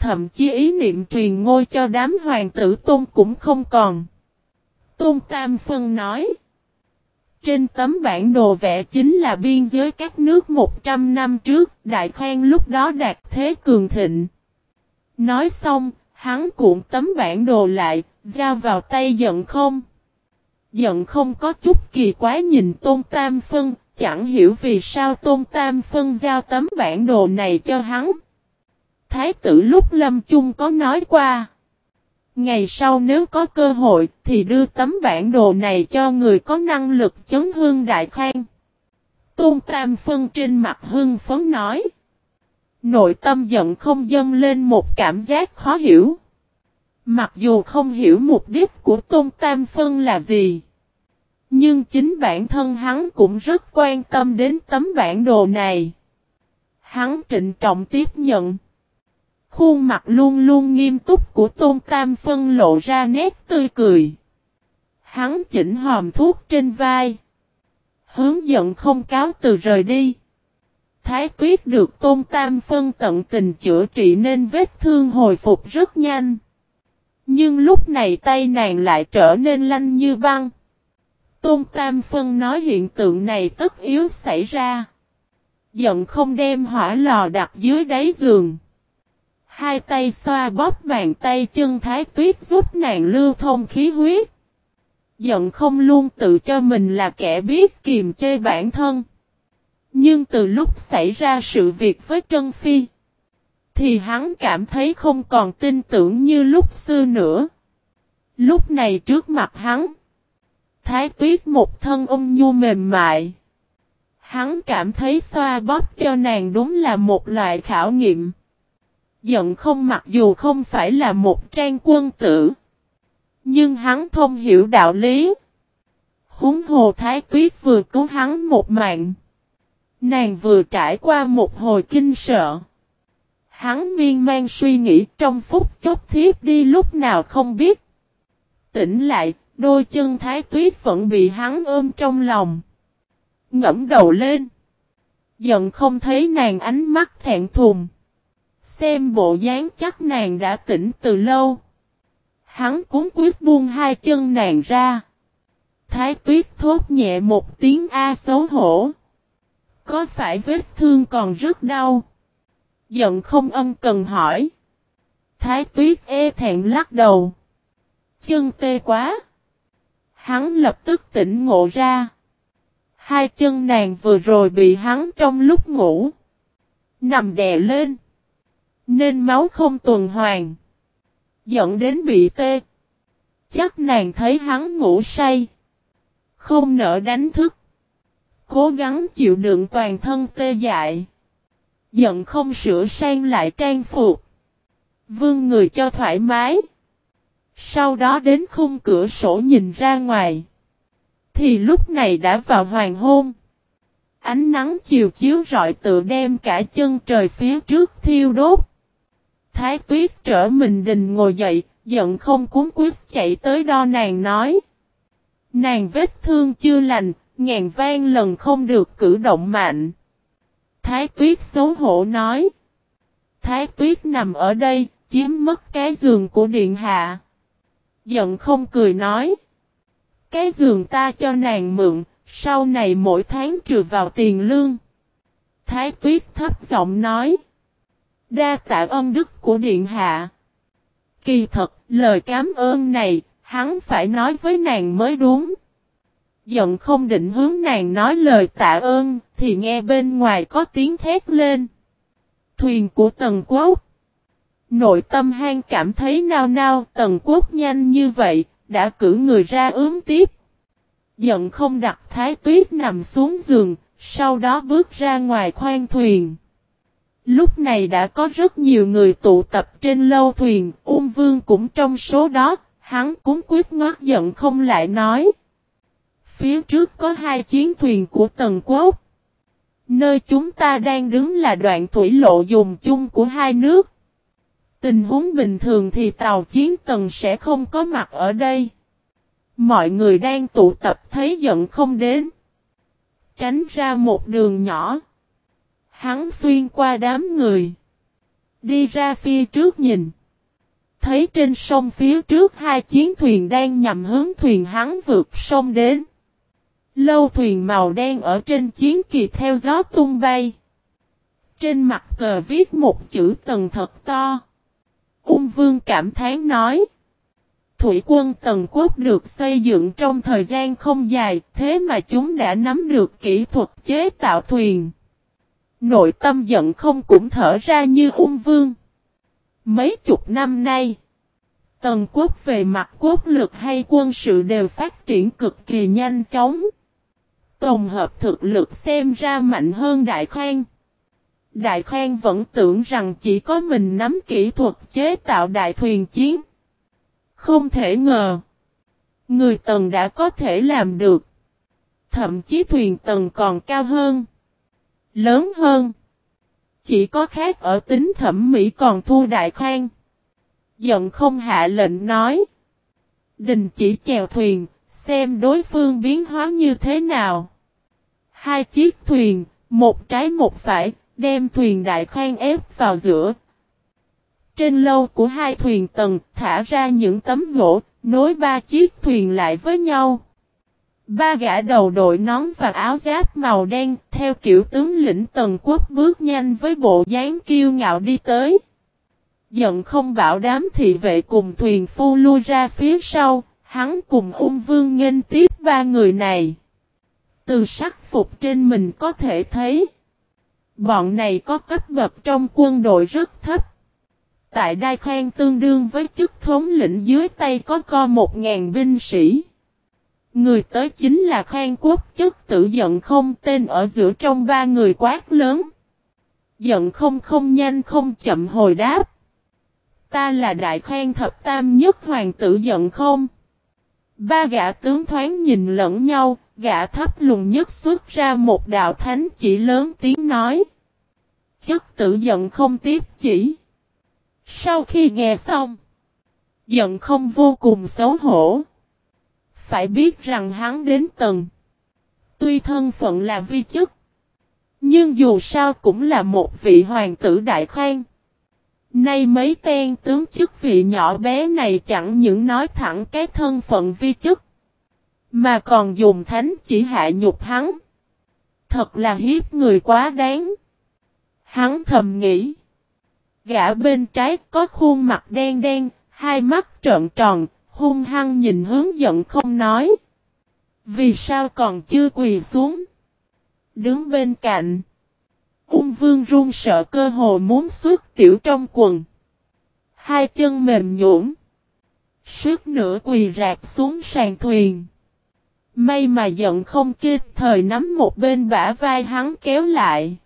Thậm chí ý niệm truyền ngôi cho đám hoàng tử tôn cũng không còn. Tôn Tam Phân nói. Trên tấm bản đồ vẽ chính là biên giới các nước 100 năm trước, Đại Khang lúc đó đạt thế cường thịnh. Nói xong, hắn cuộn tấm bản đồ lại, giao vào tay giận không. Giận không có chút kỳ quái nhìn Tôn Tam Phân, chẳng hiểu vì sao Tôn Tam Phân giao tấm bản đồ này cho hắn. Thái tử lúc lâm chung có nói qua. Ngày sau nếu có cơ hội thì đưa tấm bản đồ này cho người có năng lực chấn hương đại khang. Tôn Tam Phân trên mặt hưng phấn nói. Nội tâm giận không dâng lên một cảm giác khó hiểu. Mặc dù không hiểu mục đích của Tôn Tam Phân là gì. Nhưng chính bản thân hắn cũng rất quan tâm đến tấm bản đồ này. Hắn trịnh trọng tiếp nhận. Khuôn mặt luôn luôn nghiêm túc của Tôn Tam Phân lộ ra nét tươi cười. Hắn chỉnh hòm thuốc trên vai. Hướng dẫn không cáo từ rời đi. Thái tuyết được Tôn Tam Phân tận tình chữa trị nên vết thương hồi phục rất nhanh. Nhưng lúc này tay nàng lại trở nên lanh như băng. Tôn Tam Phân nói hiện tượng này tất yếu xảy ra. Giận không đem hỏa lò đặt dưới đáy giường. Hai tay xoa bóp bàn tay chân thái tuyết giúp nàng lưu thông khí huyết. Giận không luôn tự cho mình là kẻ biết kiềm chê bản thân. Nhưng từ lúc xảy ra sự việc với Trân Phi, thì hắn cảm thấy không còn tin tưởng như lúc xưa nữa. Lúc này trước mặt hắn, Thái tuyết một thân ôm nhu mềm mại. Hắn cảm thấy xoa bóp cho nàng đúng là một loại khảo nghiệm. Giận không mặc dù không phải là một trang quân tử. Nhưng hắn thông hiểu đạo lý. Húng hồ thái tuyết vừa cứu hắn một mạng. Nàng vừa trải qua một hồi kinh sợ. Hắn miên man suy nghĩ trong phút chốc thiếp đi lúc nào không biết. Tỉnh lại, đôi chân thái tuyết vẫn bị hắn ôm trong lòng. Ngẫm đầu lên. Giận không thấy nàng ánh mắt thẹn thùng. Xem bộ dáng chắc nàng đã tỉnh từ lâu. Hắn cuốn quyết buông hai chân nàng ra. Thái tuyết thốt nhẹ một tiếng A xấu hổ. Có phải vết thương còn rất đau? Giận không ân cần hỏi. Thái tuyết e thẹn lắc đầu. Chân tê quá. Hắn lập tức tỉnh ngộ ra. Hai chân nàng vừa rồi bị hắn trong lúc ngủ. Nằm đè lên. Nên máu không tuần hoàn. Dẫn đến bị tê. Chắc nàng thấy hắn ngủ say. Không nỡ đánh thức. Cố gắng chịu đựng toàn thân tê dại. Giận không sửa sang lại trang phục. Vương người cho thoải mái. Sau đó đến khung cửa sổ nhìn ra ngoài. Thì lúc này đã vào hoàng hôn. Ánh nắng chiều chiếu rọi tự đem cả chân trời phía trước thiêu đốt. Thái tuyết trở mình đình ngồi dậy, giận không cuốn quyết chạy tới đo nàng nói. Nàng vết thương chưa lành, ngàn vang lần không được cử động mạnh. Thái tuyết xấu hổ nói. Thái tuyết nằm ở đây, chiếm mất cái giường của điện hạ. Giận không cười nói. Cái giường ta cho nàng mượn, sau này mỗi tháng trừ vào tiền lương. Thái tuyết thấp giọng nói. Đa tạ ân đức của điện hạ. Kỳ thật, lời cảm ơn này, hắn phải nói với nàng mới đúng. Giận không định hướng nàng nói lời tạ ơn, thì nghe bên ngoài có tiếng thét lên. Thuyền của Tần Quốc. Nội tâm hang cảm thấy nao nao, Tần Quốc nhanh như vậy, đã cử người ra ướm tiếp. Giận không đặt thái tuyết nằm xuống giường, sau đó bước ra ngoài khoang thuyền. Lúc này đã có rất nhiều người tụ tập trên lâu thuyền, ung vương cũng trong số đó, hắn cũng quyết ngót giận không lại nói. Phía trước có hai chiến thuyền của tần quốc. Nơi chúng ta đang đứng là đoạn thủy lộ dùng chung của hai nước. Tình huống bình thường thì tàu chiến tần sẽ không có mặt ở đây. Mọi người đang tụ tập thấy giận không đến. Tránh ra một đường nhỏ. Hắn xuyên qua đám người. Đi ra phía trước nhìn. Thấy trên sông phía trước hai chiến thuyền đang nhằm hướng thuyền hắn vượt sông đến. Lâu thuyền màu đen ở trên chiến kỳ theo gió tung bay. Trên mặt cờ viết một chữ tầng thật to. Ung vương cảm thán nói. Thủy quân tần quốc được xây dựng trong thời gian không dài, thế mà chúng đã nắm được kỹ thuật chế tạo thuyền. Nội tâm giận không cũng thở ra như ung vương. Mấy chục năm nay, tần quốc về mặt quốc lực hay quân sự đều phát triển cực kỳ nhanh chóng. Tổng hợp thực lực xem ra mạnh hơn Đại Khoan. Đại Khoan vẫn tưởng rằng chỉ có mình nắm kỹ thuật chế tạo đại thuyền chiến. Không thể ngờ. Người tần đã có thể làm được. Thậm chí thuyền tần còn cao hơn. Lớn hơn. Chỉ có khác ở tính thẩm mỹ còn thu đại khang. Giận không hạ lệnh nói. Đình chỉ chèo thuyền, xem đối phương biến hóa như thế nào. Hai chiếc thuyền, một trái một phải, đem thuyền đại khang ép vào giữa. Trên lâu của hai thuyền tầng, thả ra những tấm gỗ, nối ba chiếc thuyền lại với nhau. Ba gã đầu đội nón và áo giáp màu đen, theo kiểu tướng lĩnh tần quốc bước nhanh với bộ dáng kiêu ngạo đi tới. Giận không bảo đám thị vệ cùng thuyền phu lui ra phía sau, hắn cùng ung vương nghênh tiếp ba người này. Từ sắc phục trên mình có thể thấy. Bọn này có cấp bậc trong quân đội rất thấp. Tại Đai Khang tương đương với chức thống lĩnh dưới tay có co một ngàn binh sĩ. Người tới chính là Khang Quốc chức tự giận không tên ở giữa trong ba người quát lớn. Giận không không nhanh không chậm hồi đáp. Ta là đại khang thập tam nhất hoàng tử giận không? Ba gã tướng thoáng nhìn lẫn nhau, gã thấp lùng nhất xuất ra một đạo thánh chỉ lớn tiếng nói. chức tử giận không tiếp chỉ. Sau khi nghe xong, giận không vô cùng xấu hổ. Phải biết rằng hắn đến tầng. Tuy thân phận là vi chức, Nhưng dù sao cũng là một vị hoàng tử đại khoan. Nay mấy tên tướng chức vị nhỏ bé này chẳng những nói thẳng cái thân phận vi chức. Mà còn dùng thánh chỉ hạ nhục hắn. Thật là hiếp người quá đáng. Hắn thầm nghĩ. Gã bên trái có khuôn mặt đen đen, hai mắt trợn tròn, hung hăng nhìn hướng giận không nói. Vì sao còn chưa quỳ xuống? Đứng bên cạnh. Ung vương run sợ cơ hồ muốn xuất tiểu trong quần. Hai chân mềm nhũn, Suốt nửa quỳ rạc xuống sàn thuyền. May mà giận không kịp thời nắm một bên bả vai hắn kéo lại.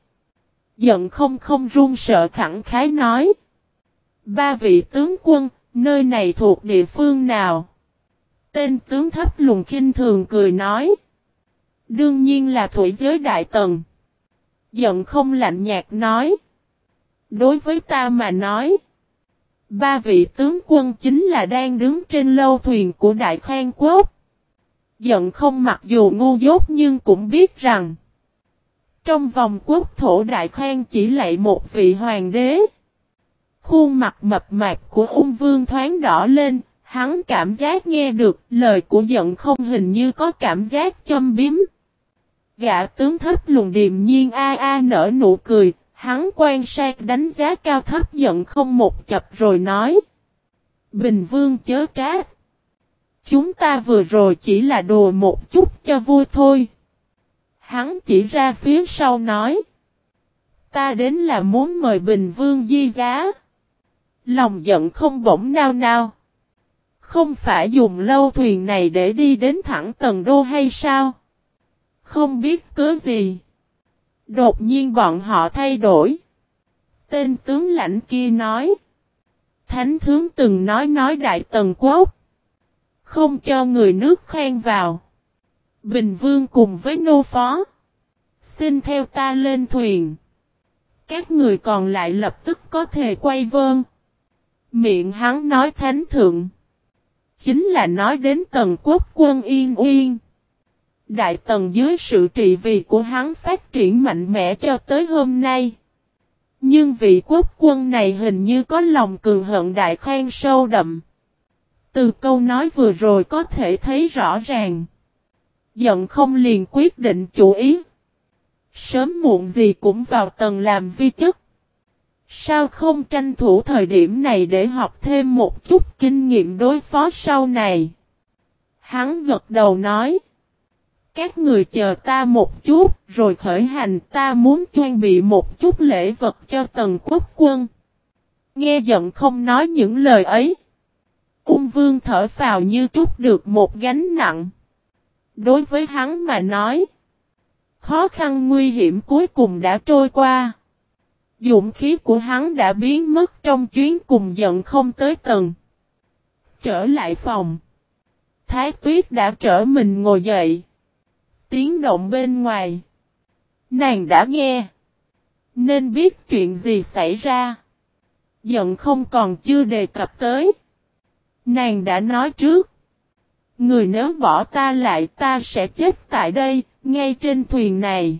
Giận không không run sợ khẳng khái nói. Ba vị tướng quân, nơi này thuộc địa phương nào? Tên tướng thấp lùng kinh thường cười nói. Đương nhiên là thủy giới đại tần. Giận không lạnh nhạt nói. Đối với ta mà nói. Ba vị tướng quân chính là đang đứng trên lâu thuyền của Đại Khang Quốc. Giận không mặc dù ngu dốt nhưng cũng biết rằng. Trong vòng quốc thổ Đại Khang chỉ lại một vị hoàng đế. Khuôn mặt mập mạp của ung vương thoáng đỏ lên, hắn cảm giác nghe được lời của giận không hình như có cảm giác châm biếm. Gã tướng thấp lùng điềm nhiên a a nở nụ cười, hắn quan sát đánh giá cao thấp giận không một chập rồi nói. Bình vương chớ trá. Chúng ta vừa rồi chỉ là đồ một chút cho vui thôi. Hắn chỉ ra phía sau nói. Ta đến là muốn mời Bình Vương di giá. Lòng giận không bỗng nao nao. Không phải dùng lâu thuyền này để đi đến thẳng tầng đô hay sao? Không biết cớ gì. Đột nhiên bọn họ thay đổi. Tên tướng lãnh kia nói. Thánh tướng từng nói nói đại tần quốc. Không cho người nước khen vào. Bình vương cùng với nô phó. Xin theo ta lên thuyền. Các người còn lại lập tức có thể quay vơn. Miệng hắn nói thánh thượng. Chính là nói đến tần quốc quân yên uyên. Đại tần dưới sự trị vì của hắn phát triển mạnh mẽ cho tới hôm nay. Nhưng vị quốc quân này hình như có lòng cường hận đại khoan sâu đậm. Từ câu nói vừa rồi có thể thấy rõ ràng. Giận không liền quyết định chủ ý. Sớm muộn gì cũng vào tầng làm vi chức. Sao không tranh thủ thời điểm này để học thêm một chút kinh nghiệm đối phó sau này? Hắn gật đầu nói. Các người chờ ta một chút, rồi khởi hành ta muốn chuẩn bị một chút lễ vật cho tần quốc quân. Nghe giận không nói những lời ấy. Ung vương thở phào như trút được một gánh nặng. Đối với hắn mà nói, khó khăn nguy hiểm cuối cùng đã trôi qua. Dụng khí của hắn đã biến mất trong chuyến cùng giận không tới tầng. Trở lại phòng. Thái tuyết đã trở mình ngồi dậy. Tiếng động bên ngoài. Nàng đã nghe. Nên biết chuyện gì xảy ra. Giận không còn chưa đề cập tới. Nàng đã nói trước. Người nếu bỏ ta lại ta sẽ chết tại đây, ngay trên thuyền này.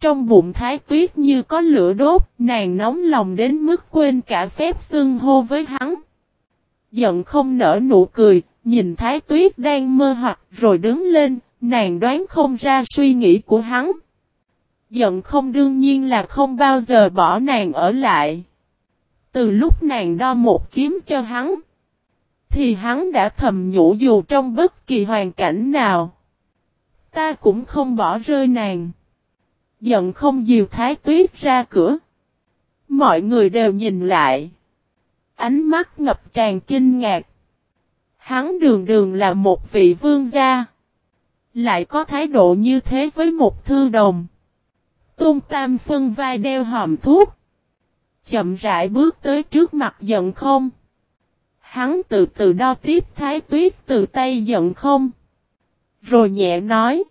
Trong bụng thái tuyết như có lửa đốt, nàng nóng lòng đến mức quên cả phép xưng hô với hắn. Giận không nở nụ cười, nhìn thái tuyết đang mơ hoặc rồi đứng lên, nàng đoán không ra suy nghĩ của hắn. Giận không đương nhiên là không bao giờ bỏ nàng ở lại. Từ lúc nàng đo một kiếm cho hắn, thì hắn đã thầm nhủ dù trong bất kỳ hoàn cảnh nào. Ta cũng không bỏ rơi nàng. Giận không dìu thái tuyết ra cửa. Mọi người đều nhìn lại. Ánh mắt ngập tràn kinh ngạc. Hắn đường đường là một vị vương gia. Lại có thái độ như thế với một thư đồng. Tôn Tam phân vai đeo hòm thuốc. Chậm rãi bước tới trước mặt giận không. Hắn từ từ đo tiếp thái tuyết từ tay giận không. Rồi nhẹ nói.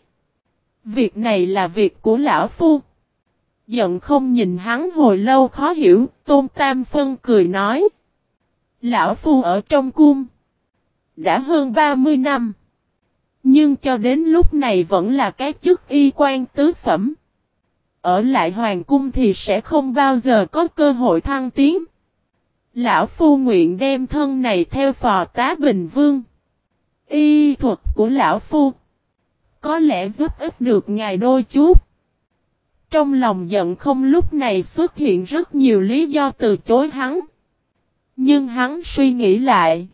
Việc này là việc của lão phu. Giận không nhìn hắn hồi lâu khó hiểu, tôn tam phân cười nói. Lão phu ở trong cung. Đã hơn 30 năm. Nhưng cho đến lúc này vẫn là cái chức y quan tứ phẩm. ở lại hoàng cung thì sẽ không bao giờ có cơ hội thăng tiến. Lão Phu nguyện đem thân này theo phò tá Bình Vương. Y thuật của Lão Phu có lẽ giúp ích được ngài đôi chút. Trong lòng giận không lúc này xuất hiện rất nhiều lý do từ chối hắn. Nhưng hắn suy nghĩ lại.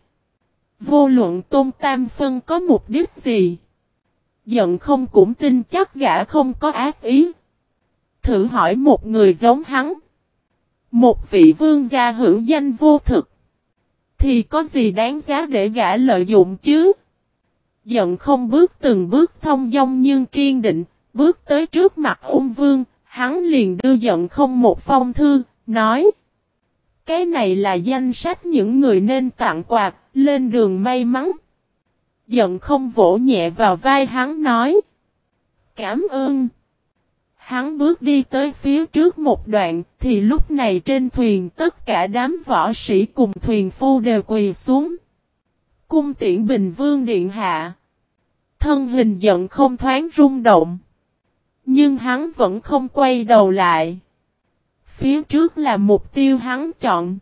Vô luận Tôn Tam Phân có mục đích gì. Giận không cũng tin chắc gã không có ác ý. Thử hỏi một người giống hắn. Một vị vương gia hữu danh vô thực. Thì có gì đáng giá để gã lợi dụng chứ? Giận không bước từng bước thông dong nhưng kiên định, bước tới trước mặt ung vương, hắn liền đưa giận không một phong thư, nói. Cái này là danh sách những người nên tặng quạt, lên đường may mắn. Giận không vỗ nhẹ vào vai hắn nói. Cảm ơn. Hắn bước đi tới phía trước một đoạn, thì lúc này trên thuyền tất cả đám võ sĩ cùng thuyền phu đều quỳ xuống. Cung tiễn Bình Vương Điện Hạ. Thân hình giận không thoáng rung động. Nhưng hắn vẫn không quay đầu lại. Phía trước là mục tiêu hắn chọn.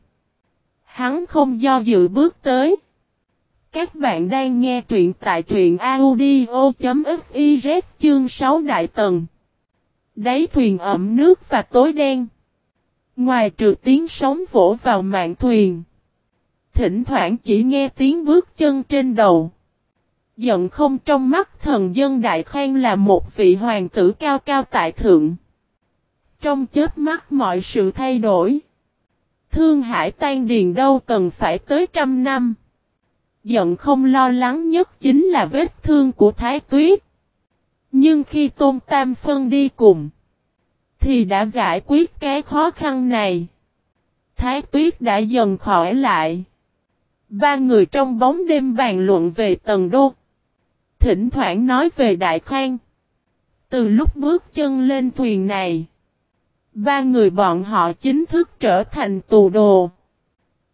Hắn không do dự bước tới. Các bạn đang nghe truyện tại truyện audio.fiz chương 6 đại tầng. Đáy thuyền ẩm nước và tối đen. Ngoài trừ tiếng sóng vỗ vào mạng thuyền. Thỉnh thoảng chỉ nghe tiếng bước chân trên đầu. Giận không trong mắt thần dân đại khoan là một vị hoàng tử cao cao tại thượng. Trong chết mắt mọi sự thay đổi. Thương hải tan điền đâu cần phải tới trăm năm. Giận không lo lắng nhất chính là vết thương của Thái Tuyết. Nhưng khi Tôn Tam Phân đi cùng, thì đã giải quyết cái khó khăn này. Thái Tuyết đã dần khỏi lại. Ba người trong bóng đêm bàn luận về tầng đô. Thỉnh thoảng nói về Đại Khang. Từ lúc bước chân lên thuyền này, ba người bọn họ chính thức trở thành tù đồ.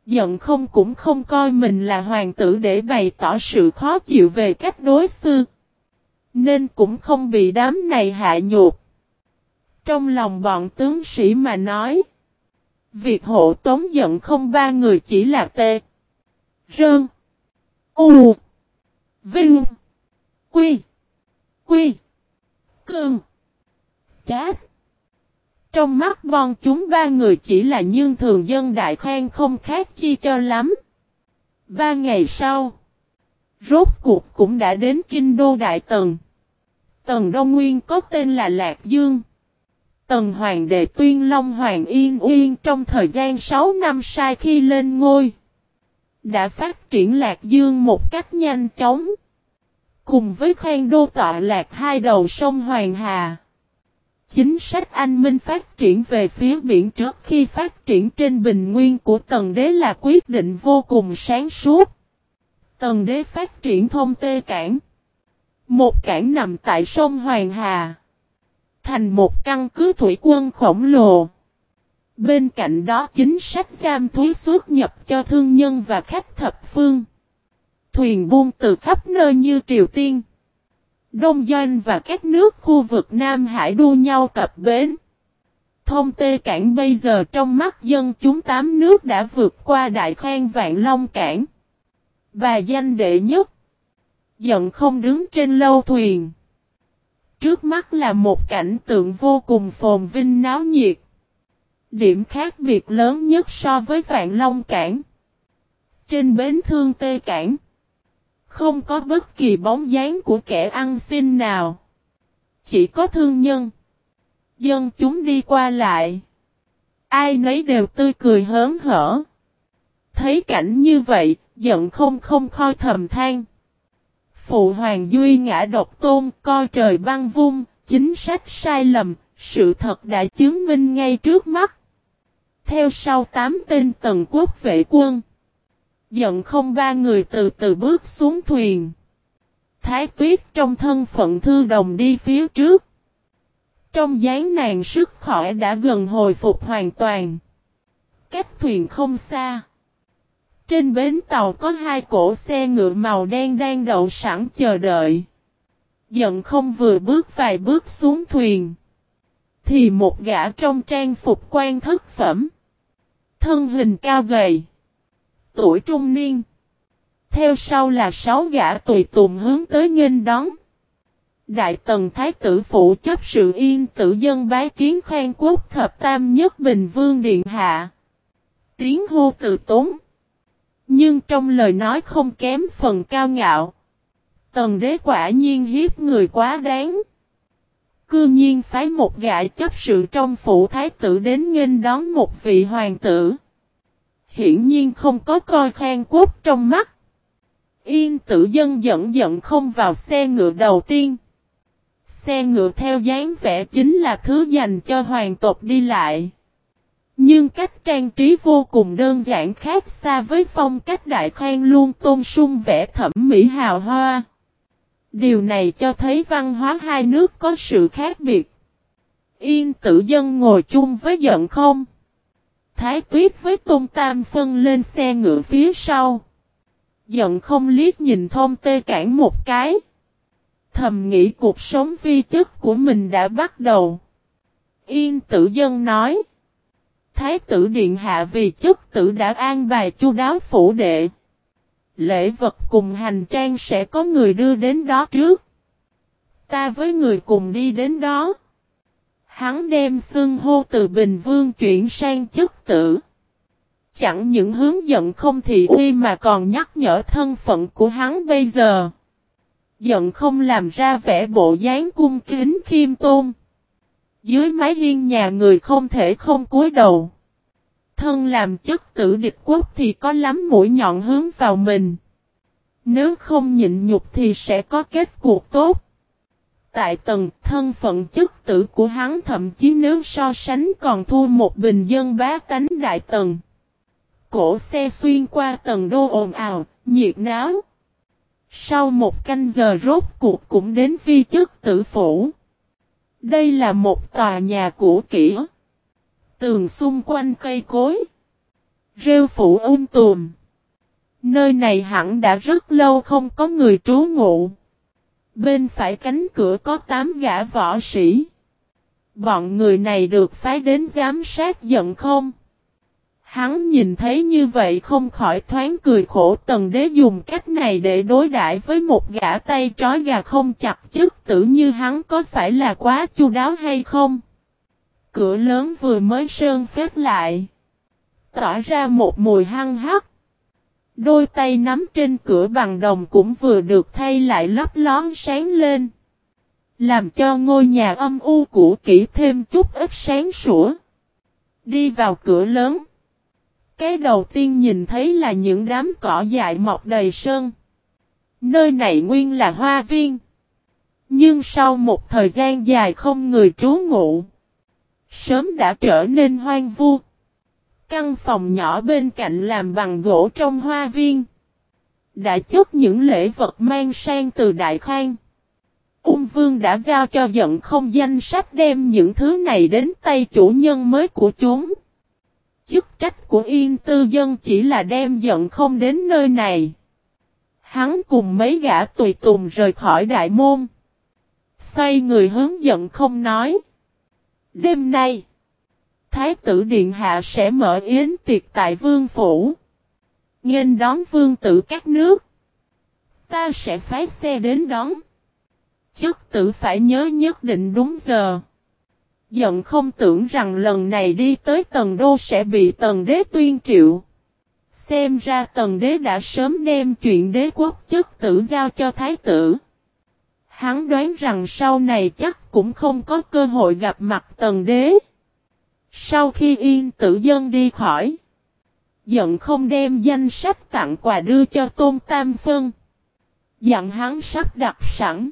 Giận không cũng không coi mình là hoàng tử để bày tỏ sự khó chịu về cách đối xử. Nên cũng không bị đám này hạ nhục. Trong lòng bọn tướng sĩ mà nói. Việc hộ tống giận không ba người chỉ là tê. Rơn. U. Vinh. Quy. Quy. Cương. Chát. Trong mắt bọn chúng ba người chỉ là nhưng thường dân đại khoan không khác chi cho lắm. Ba ngày sau. Rốt cuộc cũng đã đến kinh đô đại tần. Tần Đông Nguyên có tên là Lạc Dương. Tần Hoàng đệ tuyên Long Hoàng Yên Uyên trong thời gian 6 năm sai khi lên ngôi. Đã phát triển Lạc Dương một cách nhanh chóng. Cùng với khoan đô tọa lạc hai đầu sông Hoàng Hà. Chính sách anh minh phát triển về phía biển trước khi phát triển trên bình nguyên của tần đế là quyết định vô cùng sáng suốt. Tần đế phát triển thông tê cảng. Một cảng nằm tại sông Hoàng Hà. Thành một căn cứ thủy quân khổng lồ. Bên cạnh đó chính sách giam thuế xuất nhập cho thương nhân và khách thập phương. Thuyền buôn từ khắp nơi như Triều Tiên. Đông Doanh và các nước khu vực Nam Hải đua nhau cập bến. Thông tê cảng bây giờ trong mắt dân chúng tám nước đã vượt qua Đại Khang Vạn Long Cảng. Bà danh đệ nhất. Giận không đứng trên lâu thuyền. Trước mắt là một cảnh tượng vô cùng phồn vinh náo nhiệt. Điểm khác biệt lớn nhất so với Vạn Long Cảng. Trên bến thương tê cảng. Không có bất kỳ bóng dáng của kẻ ăn xin nào. Chỉ có thương nhân. Dân chúng đi qua lại. Ai nấy đều tươi cười hớn hở. Thấy cảnh như vậy, giận không không khoi thầm than. Phụ hoàng duy ngã độc tôn, coi trời băng vung, chính sách sai lầm, sự thật đã chứng minh ngay trước mắt. Theo sau tám tên tần quốc vệ quân. Giận không ba người từ từ bước xuống thuyền. Thái tuyết trong thân phận thư đồng đi phía trước. Trong dáng nàng sức khỏe đã gần hồi phục hoàn toàn. Cách thuyền không xa. Trên bến tàu có hai cổ xe ngựa màu đen đang đậu sẵn chờ đợi. Giận không vừa bước vài bước xuống thuyền. thì một gã trong trang phục quan thức phẩm. Thân hình cao gầy. Tuổi trung niên. Theo sau là sáu gã tùy tùng hướng tới nghênh đón. Đại tần thái tử phụ chấp sự yên tử dân bái kiến khoan quốc thập tam nhất bình vương điện hạ. Tiếng hô từ tốn. Nhưng trong lời nói không kém phần cao ngạo. Tần đế quả nhiên hiếp người quá đáng. Cư nhiên phái một gã chấp sự trong phủ thái tử đến nghênh đón một vị hoàng tử. Hiển nhiên không có coi khen quốc trong mắt. Yên tử dân giận giận không vào xe ngựa đầu tiên. Xe ngựa theo dáng vẻ chính là thứ dành cho hoàng tộc đi lại. Nhưng cách trang trí vô cùng đơn giản khác xa với phong cách đại khoan luôn tôn sung vẻ thẩm mỹ hào hoa. Điều này cho thấy văn hóa hai nước có sự khác biệt. Yên tử dân ngồi chung với giận không. Thái tuyết với tôn tam phân lên xe ngựa phía sau. Giận không liếc nhìn thông tê cản một cái. Thầm nghĩ cuộc sống vi chất của mình đã bắt đầu. Yên tử dân nói. Thái tử điện hạ vì chức tử đã an bài chu đáo phủ đệ. Lễ vật cùng hành trang sẽ có người đưa đến đó trước. Ta với người cùng đi đến đó. Hắn đem xưng hô từ Bình Vương chuyển sang chức tử. Chẳng những hướng dẫn không thị uy mà còn nhắc nhở thân phận của hắn bây giờ. Giận không làm ra vẻ bộ dáng cung kính khiêm tôn. Dưới mái hiên nhà người không thể không cúi đầu. Thân làm chất tử địch quốc thì có lắm mũi nhọn hướng vào mình. Nếu không nhịn nhục thì sẽ có kết cuộc tốt. Tại tầng thân phận chức tử của hắn thậm chí nếu so sánh còn thua một bình dân bá tánh đại tầng. Cổ xe xuyên qua tầng đô ồn ào, nhiệt náo. Sau một canh giờ rốt cuộc cũng đến vi chức tử phủ. Đây là một tòa nhà cũ kỹ. Tường xung quanh cây cối. Rêu phủ um tùm. Nơi này hẳn đã rất lâu không có người trú ngụ. Bên phải cánh cửa có tám gã võ sĩ. Bọn người này được phái đến giám sát giận không? Hắn nhìn thấy như vậy không khỏi thoáng cười khổ tần đế dùng cách này để đối đãi với một gã tay trói gà không chặt chức tử như hắn có phải là quá chu đáo hay không? Cửa lớn vừa mới sơn phết lại. Tỏa ra một mùi hăng hắc. Đôi tay nắm trên cửa bằng đồng cũng vừa được thay lại lấp lón sáng lên. Làm cho ngôi nhà âm u cũ kỹ thêm chút ít sáng sủa. Đi vào cửa lớn. Cái đầu tiên nhìn thấy là những đám cỏ dại mọc đầy sơn. Nơi này nguyên là hoa viên. Nhưng sau một thời gian dài không người trú ngụ. Sớm đã trở nên hoang vu. Căn phòng nhỏ bên cạnh làm bằng gỗ trong hoa viên. Đã chất những lễ vật mang sang từ Đại Khang. Ung Vương đã giao cho giận không danh sách đem những thứ này đến tay chủ nhân mới của chúng. Chức trách của Yên Tư Dân chỉ là đem giận không đến nơi này. Hắn cùng mấy gã tùy tùng rời khỏi đại môn. Xoay người hướng giận không nói. Đêm nay, Thái tử Điện Hạ sẽ mở yến tiệc tại vương phủ. Nghênh đón vương tử các nước. Ta sẽ phái xe đến đón. Chức tử phải nhớ nhất định đúng giờ. Giận không tưởng rằng lần này đi tới tầng đô sẽ bị tầng đế tuyên triệu. Xem ra tầng đế đã sớm đem chuyện đế quốc chức tử giao cho thái tử. Hắn đoán rằng sau này chắc cũng không có cơ hội gặp mặt tần đế. Sau khi yên tử dân đi khỏi, giận không đem danh sách tặng quà đưa cho Tôn Tam Phân. Dặn hắn sắp đặt sẵn.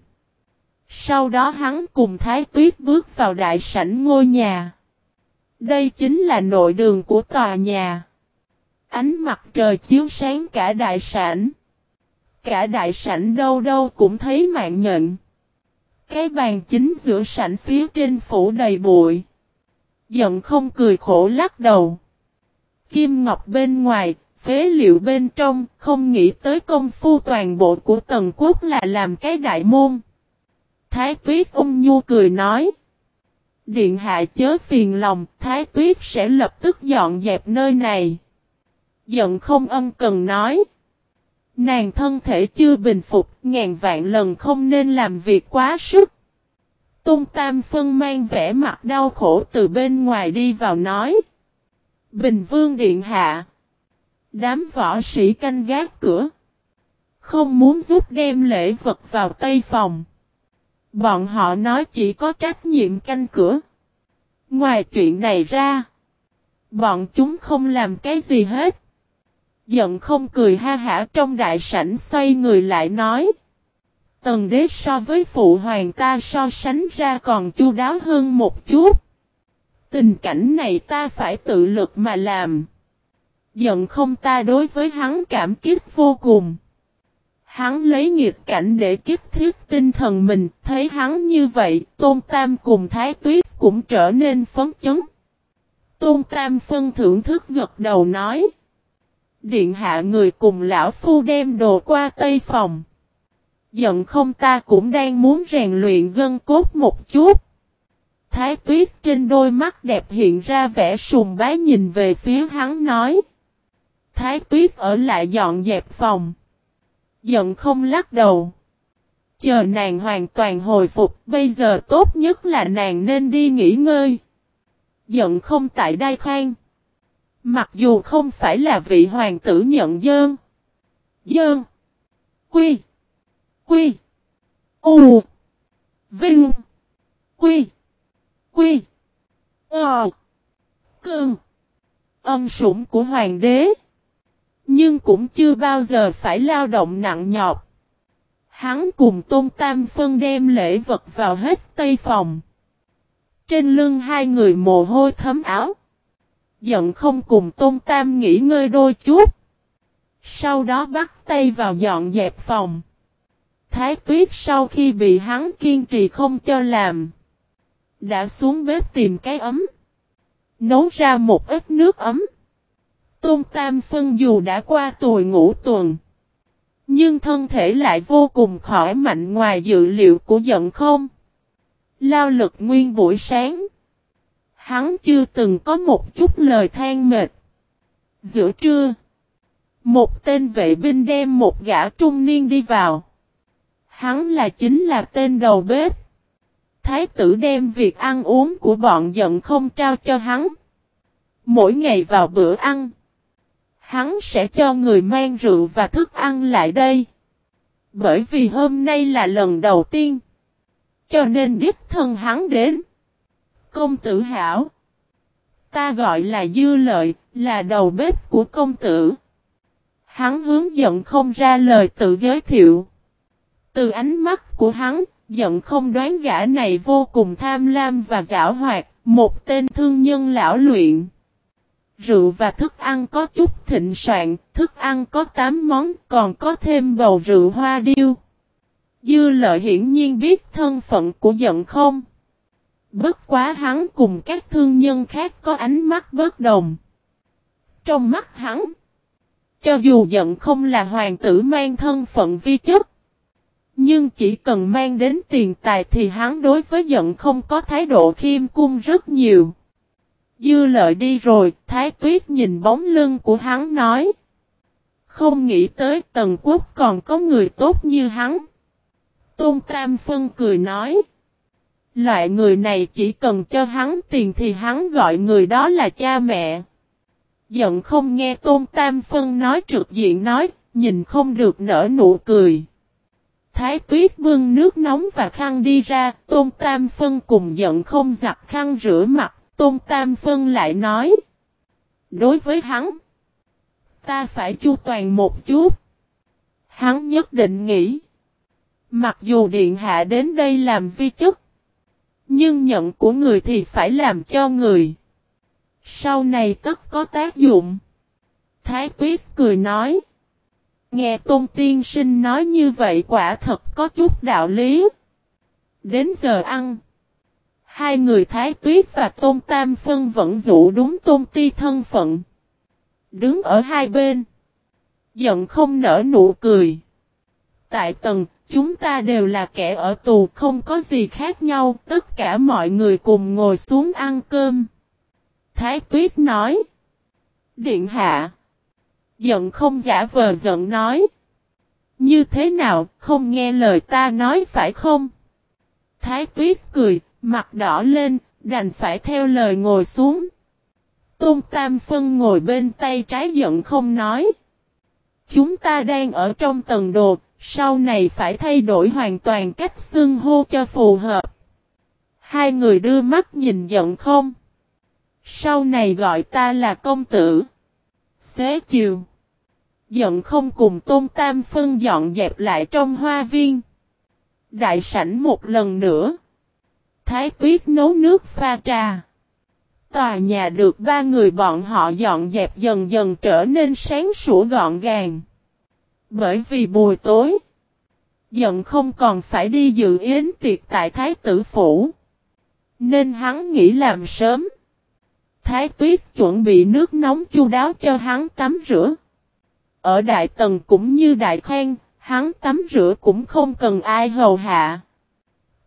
Sau đó hắn cùng Thái Tuyết bước vào đại sảnh ngôi nhà. Đây chính là nội đường của tòa nhà. Ánh mặt trời chiếu sáng cả đại sảnh. Cả đại sảnh đâu đâu cũng thấy mạng nhận. Cái bàn chính giữa sảnh phía trên phủ đầy bụi. Giận không cười khổ lắc đầu. Kim ngọc bên ngoài, phế liệu bên trong, không nghĩ tới công phu toàn bộ của tần quốc là làm cái đại môn. Thái tuyết ung nhu cười nói. Điện hạ chớ phiền lòng, Thái Tuyết sẽ lập tức dọn dẹp nơi này. Giận không ân cần nói. Nàng thân thể chưa bình phục, ngàn vạn lần không nên làm việc quá sức. Tôn Tam Phân mang vẻ mặt đau khổ từ bên ngoài đi vào nói. Bình Vương Điện Hạ. Đám võ sĩ canh gác cửa. Không muốn giúp đem lễ vật vào Tây Phòng. Bọn họ nói chỉ có trách nhiệm canh cửa. Ngoài chuyện này ra. Bọn chúng không làm cái gì hết. Giận không cười ha hả trong đại sảnh xoay người lại nói. Tần đế so với phụ hoàng ta so sánh ra còn chu đáo hơn một chút. Tình cảnh này ta phải tự lực mà làm. Giận không ta đối với hắn cảm kích vô cùng. Hắn lấy nghiệt cảnh để kiếp thiết tinh thần mình, thấy hắn như vậy, Tôn Tam cùng Thái Tuyết cũng trở nên phấn chấn. Tôn Tam phân thưởng thức gật đầu nói. Điện hạ người cùng lão phu đem đồ qua tây phòng. Giận không ta cũng đang muốn rèn luyện gân cốt một chút. Thái tuyết trên đôi mắt đẹp hiện ra vẻ sùng bái nhìn về phía hắn nói. Thái tuyết ở lại dọn dẹp phòng. Giận không lắc đầu. Chờ nàng hoàn toàn hồi phục, bây giờ tốt nhất là nàng nên đi nghỉ ngơi. Giận không tại đai khoang. Mặc dù không phải là vị hoàng tử nhận dơn. Dơn. Quy. Quy. U. Vinh. Quy. Quy. Ờ. Cương. Ân sủng của hoàng đế. Nhưng cũng chưa bao giờ phải lao động nặng nhọc. Hắn cùng Tôn Tam Phân đem lễ vật vào hết tây phòng. Trên lưng hai người mồ hôi thấm áo. Giận không cùng Tôn Tam nghỉ ngơi đôi chút. Sau đó bắt tay vào dọn dẹp phòng. Thái tuyết sau khi bị hắn kiên trì không cho làm. Đã xuống bếp tìm cái ấm. Nấu ra một ít nước ấm. Tôn Tam Phân dù đã qua tuổi ngủ tuần. Nhưng thân thể lại vô cùng khỏe mạnh ngoài dự liệu của giận không. Lao lực nguyên buổi sáng. Hắn chưa từng có một chút lời than mệt. Giữa trưa. Một tên vệ binh đem một gã trung niên đi vào. Hắn là chính là tên đầu bếp. Thái tử đem việc ăn uống của bọn giận không trao cho hắn. Mỗi ngày vào bữa ăn. Hắn sẽ cho người mang rượu và thức ăn lại đây. Bởi vì hôm nay là lần đầu tiên. Cho nên đích thân hắn đến. Công tử hảo. Ta gọi là dư lợi, là đầu bếp của công tử. Hắn hướng giận không ra lời tự giới thiệu. Từ ánh mắt của hắn, giận không đoán gã này vô cùng tham lam và giảo hoạt, một tên thương nhân lão luyện. Rượu và thức ăn có chút thịnh soạn, thức ăn có 8 món, còn có thêm bầu rượu hoa điêu. Dư lợi hiển nhiên biết thân phận của giận không. Bất quá hắn cùng các thương nhân khác có ánh mắt bất đồng. Trong mắt hắn, cho dù giận không là hoàng tử mang thân phận vi chất, nhưng chỉ cần mang đến tiền tài thì hắn đối với giận không có thái độ khiêm cung rất nhiều. Dư lợi đi rồi, Thái Tuyết nhìn bóng lưng của hắn nói. Không nghĩ tới Tần Quốc còn có người tốt như hắn. Tôn Tam Phân cười nói. Loại người này chỉ cần cho hắn tiền thì hắn gọi người đó là cha mẹ. Giận không nghe Tôn Tam Phân nói trực diện nói, nhìn không được nở nụ cười. Thái tuyết bưng nước nóng và khăn đi ra, Tôn Tam Phân cùng giận không giặt khăn rửa mặt, Tôn Tam Phân lại nói. Đối với hắn, ta phải chu toàn một chút. Hắn nhất định nghĩ. Mặc dù Điện Hạ đến đây làm vi chức, nhưng nhận của người thì phải làm cho người. Sau này tất có tác dụng. Thái Tuyết cười nói. Nghe Tôn Tiên Sinh nói như vậy quả thật có chút đạo lý. Đến giờ ăn. Hai người Thái Tuyết và Tôn Tam Phân vẫn dụ đúng Tôn Ti thân phận. Đứng ở hai bên. Giận không nở nụ cười. Tại tầng, chúng ta đều là kẻ ở tù không có gì khác nhau, tất cả mọi người cùng ngồi xuống ăn cơm. Thái Tuyết nói. Điện hạ. Giận không giả vờ giận nói. Như thế nào, không nghe lời ta nói phải không? Thái Tuyết cười, mặt đỏ lên, đành phải theo lời ngồi xuống. Tôn Tam Phân ngồi bên tay trái giận không nói. Chúng ta đang ở trong tầng đồ, sau này phải thay đổi hoàn toàn cách xưng hô cho phù hợp. Hai người đưa mắt nhìn giận không. Sau này gọi ta là công tử. Xế chiều. Giận không cùng Tôn Tam Phân dọn dẹp lại trong hoa viên. Đại sảnh một lần nữa. Thái tuyết nấu nước pha trà. Tòa nhà được ba người bọn họ dọn dẹp dần dần trở nên sáng sủa gọn gàng. Bởi vì buổi tối, giận không còn phải đi dự yến tiệc tại Thái tử Phủ. Nên hắn nghĩ làm sớm. Thái tuyết chuẩn bị nước nóng chu đáo cho hắn tắm rửa. Ở Đại Tần cũng như Đại Khoan, hắn tắm rửa cũng không cần ai hầu hạ.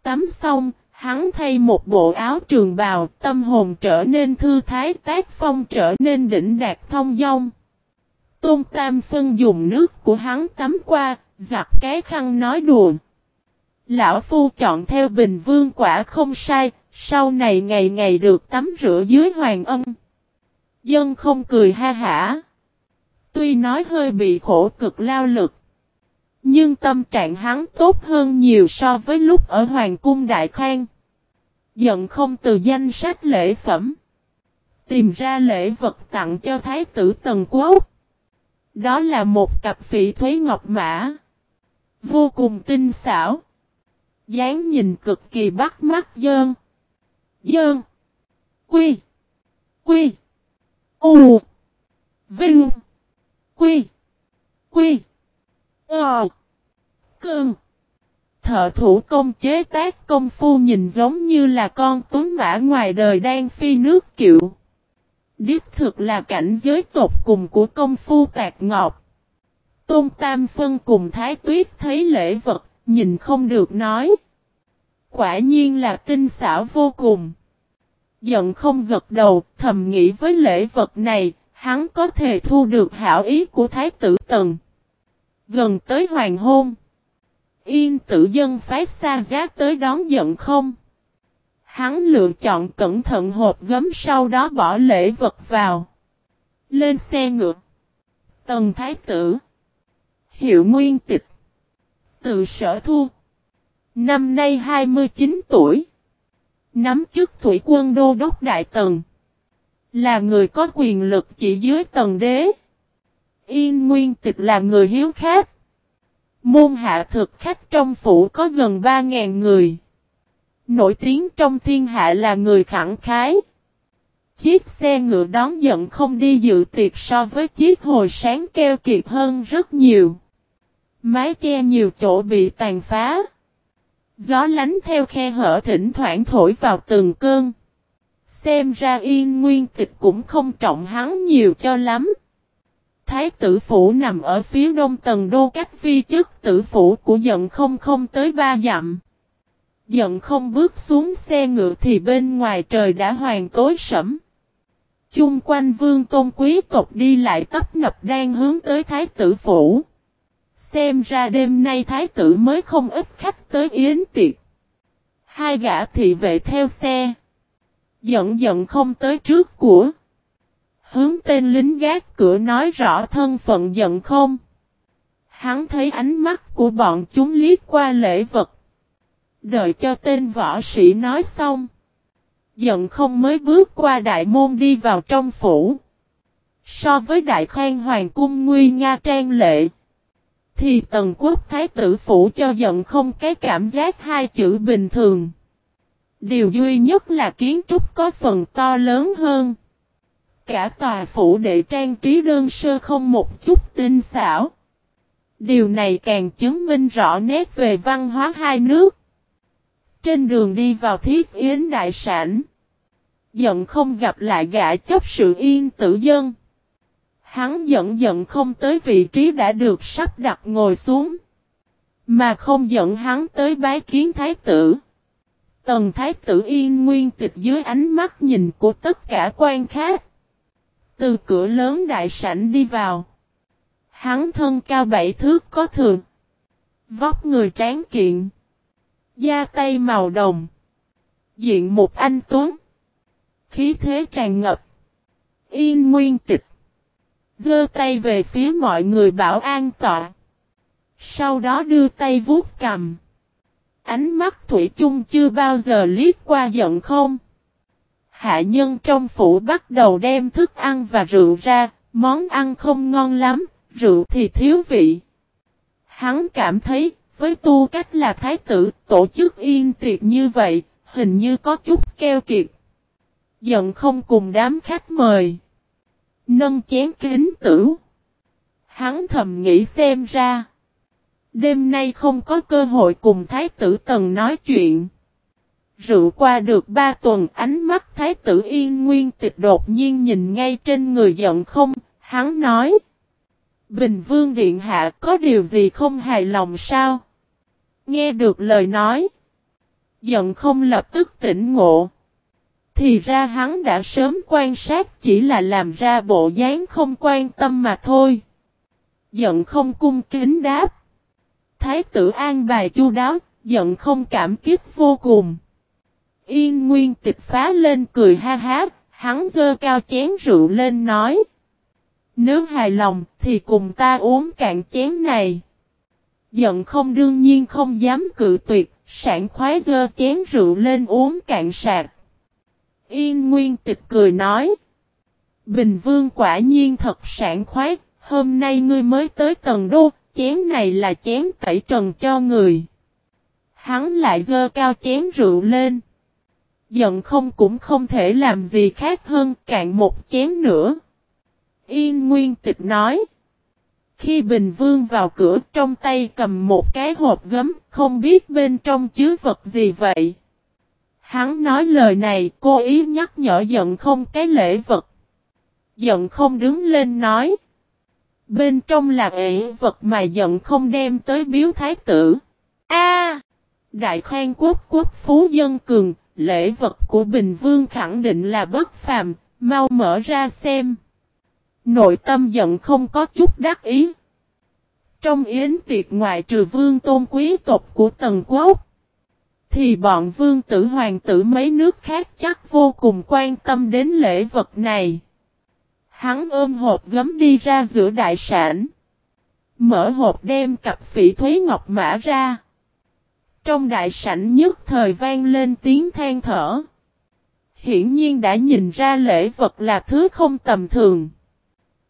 Tắm xong, hắn thay một bộ áo trường bào, tâm hồn trở nên thư thái tác phong trở nên đỉnh đạt thông dong. Tôn Tam Phân dùng nước của hắn tắm qua, giặt cái khăn nói đùa. Lão Phu chọn theo Bình Vương quả không sai, sau này ngày ngày được tắm rửa dưới hoàng ân. Dân không cười ha hả. Tuy nói hơi bị khổ cực lao lực. Nhưng tâm trạng hắn tốt hơn nhiều so với lúc ở Hoàng cung Đại Khang. Giận không từ danh sách lễ phẩm. Tìm ra lễ vật tặng cho Thái tử Tần Quốc. Đó là một cặp phỉ thuế ngọc mã. Vô cùng tinh xảo. dáng nhìn cực kỳ bắt mắt, dơn. Dơn. Quy. Quy. U. Vinh. Quy. Quy. Ờ. Cơn. Thợ thủ công chế tác công phu nhìn giống như là con tuấn mã ngoài đời đang phi nước kiệu. Đích thực là cảnh giới tột cùng của công phu tạc ngọc. Tôn Tam Phân cùng Thái Tuyết thấy lễ vật, nhìn không được nói. Quả nhiên là tinh xảo vô cùng. Giận không gật đầu, thầm nghĩ với lễ vật này, hắn có thể thu được hảo ý của Thái tử Tần. Gần tới hoàng hôn. Yên tử dân phái xa giá tới đón giận không? Hắn lựa chọn cẩn thận hộp gấm sau đó bỏ lễ vật vào. Lên xe ngựa. Tần Thái tử. Hiệu Nguyên Tịch. Từ sở thu. Năm nay 29 tuổi. Nắm chức thủy quân đô đốc đại tần. Là người có quyền lực chỉ dưới tầng đế. Yên Nguyên Tịch là người hiếu khách. Môn hạ thực khách trong phủ có gần 3.000 người. Nổi tiếng trong thiên hạ là người khẳng khái. Chiếc xe ngựa đón giận không đi dự tiệc so với chiếc hồi sáng keo kiệt hơn rất nhiều. Mái che nhiều chỗ bị tàn phá. Gió lánh theo khe hở thỉnh thoảng thổi vào từng cơn. Xem ra yên nguyên tịch cũng không trọng hắn nhiều cho lắm. Thái tử phủ nằm ở phía đông tầng đô cách vi chức tử phủ của giận không không tới ba dặm. Giận không bước xuống xe ngựa thì bên ngoài trời đã hoàn tối sẫm. Chung quanh vương tôn quý tộc đi lại tấp nập đang hướng tới thái tử phủ. Xem ra đêm nay thái tử mới không ít khách tới yến tiệc. Hai gã thị vệ theo xe. Giận giận không tới trước của. Hướng tên lính gác cửa nói rõ thân phận giận không. Hắn thấy ánh mắt của bọn chúng liếc qua lễ vật. Đợi cho tên võ sĩ nói xong. Giận không mới bước qua đại môn đi vào trong phủ. So với đại khoan hoàng cung nguy nga trang lệ. Thì tần quốc thái tử phủ cho giận không cái cảm giác hai chữ bình thường. Điều duy nhất là kiến trúc có phần to lớn hơn. Cả tòa phủ đệ trang trí đơn sơ không một chút tinh xảo. Điều này càng chứng minh rõ nét về văn hóa hai nước. Trên đường đi vào thiết yến đại sản. Giận không gặp lại gã chấp sự yên tử dân. Hắn giận giận không tới vị trí đã được sắp đặt ngồi xuống. Mà không dẫn hắn tới bái kiến thái tử. Tần thái tử yên nguyên tịch dưới ánh mắt nhìn của tất cả quan khác. Từ cửa lớn đại sảnh đi vào. Hắn thân cao bảy thước có thường. Vóc người tráng kiện. Da tay màu đồng. Diện một anh tuấn. Khí thế tràn ngập. Yên nguyên tịch. Dơ tay về phía mọi người bảo an tọa. Sau đó đưa tay vuốt cầm. Ánh mắt Thủy chung chưa bao giờ liếc qua giận không. Hạ nhân trong phủ bắt đầu đem thức ăn và rượu ra, món ăn không ngon lắm, rượu thì thiếu vị. Hắn cảm thấy, với tu cách là thái tử, tổ chức yên tiệc như vậy, hình như có chút keo kiệt. Giận không cùng đám khách mời. Nâng chén kính tử. Hắn thầm nghĩ xem ra. Đêm nay không có cơ hội cùng Thái tử Tần nói chuyện. Rượu qua được ba tuần ánh mắt Thái tử Yên Nguyên tịch đột nhiên nhìn ngay trên người giận không, hắn nói. Bình Vương Điện Hạ có điều gì không hài lòng sao? Nghe được lời nói. Giận không lập tức tỉnh ngộ. Thì ra hắn đã sớm quan sát chỉ là làm ra bộ dáng không quan tâm mà thôi. Giận không cung kính đáp. Thái tử an bài chu đáo, giận không cảm kích vô cùng. Yên Nguyên tịch phá lên cười ha ha, hắn dơ cao chén rượu lên nói. Nếu hài lòng thì cùng ta uống cạn chén này. Giận không đương nhiên không dám cự tuyệt, sảng khoái dơ chén rượu lên uống cạn sạc. Yên Nguyên tịch cười nói. Bình Vương quả nhiên thật sảng khoái, hôm nay ngươi mới tới tầng đô, chén này là chén tẩy trần cho người. Hắn lại dơ cao chén rượu lên. Giận không cũng không thể làm gì khác hơn cạn một chén nữa. Yên Nguyên Tịch nói. Khi Bình Vương vào cửa trong tay cầm một cái hộp gấm, không biết bên trong chứa vật gì vậy. Hắn nói lời này, cô ý nhắc nhở giận không cái lễ vật. Giận không đứng lên nói. Bên trong là ệ vật mà giận không đem tới biếu thái tử. A, Đại khoan quốc quốc phú dân cường, lễ vật của Bình Vương khẳng định là bất phàm, mau mở ra xem. Nội tâm giận không có chút đắc ý. Trong yến tiệc ngoại trừ vương tôn quý tộc của tần quốc, thì bọn vương tử hoàng tử mấy nước khác chắc vô cùng quan tâm đến lễ vật này. Hắn ôm hộp gấm đi ra giữa đại sản. Mở hộp đem cặp phỉ thuế ngọc mã ra. Trong đại sảnh nhất thời vang lên tiếng than thở. Hiển nhiên đã nhìn ra lễ vật là thứ không tầm thường.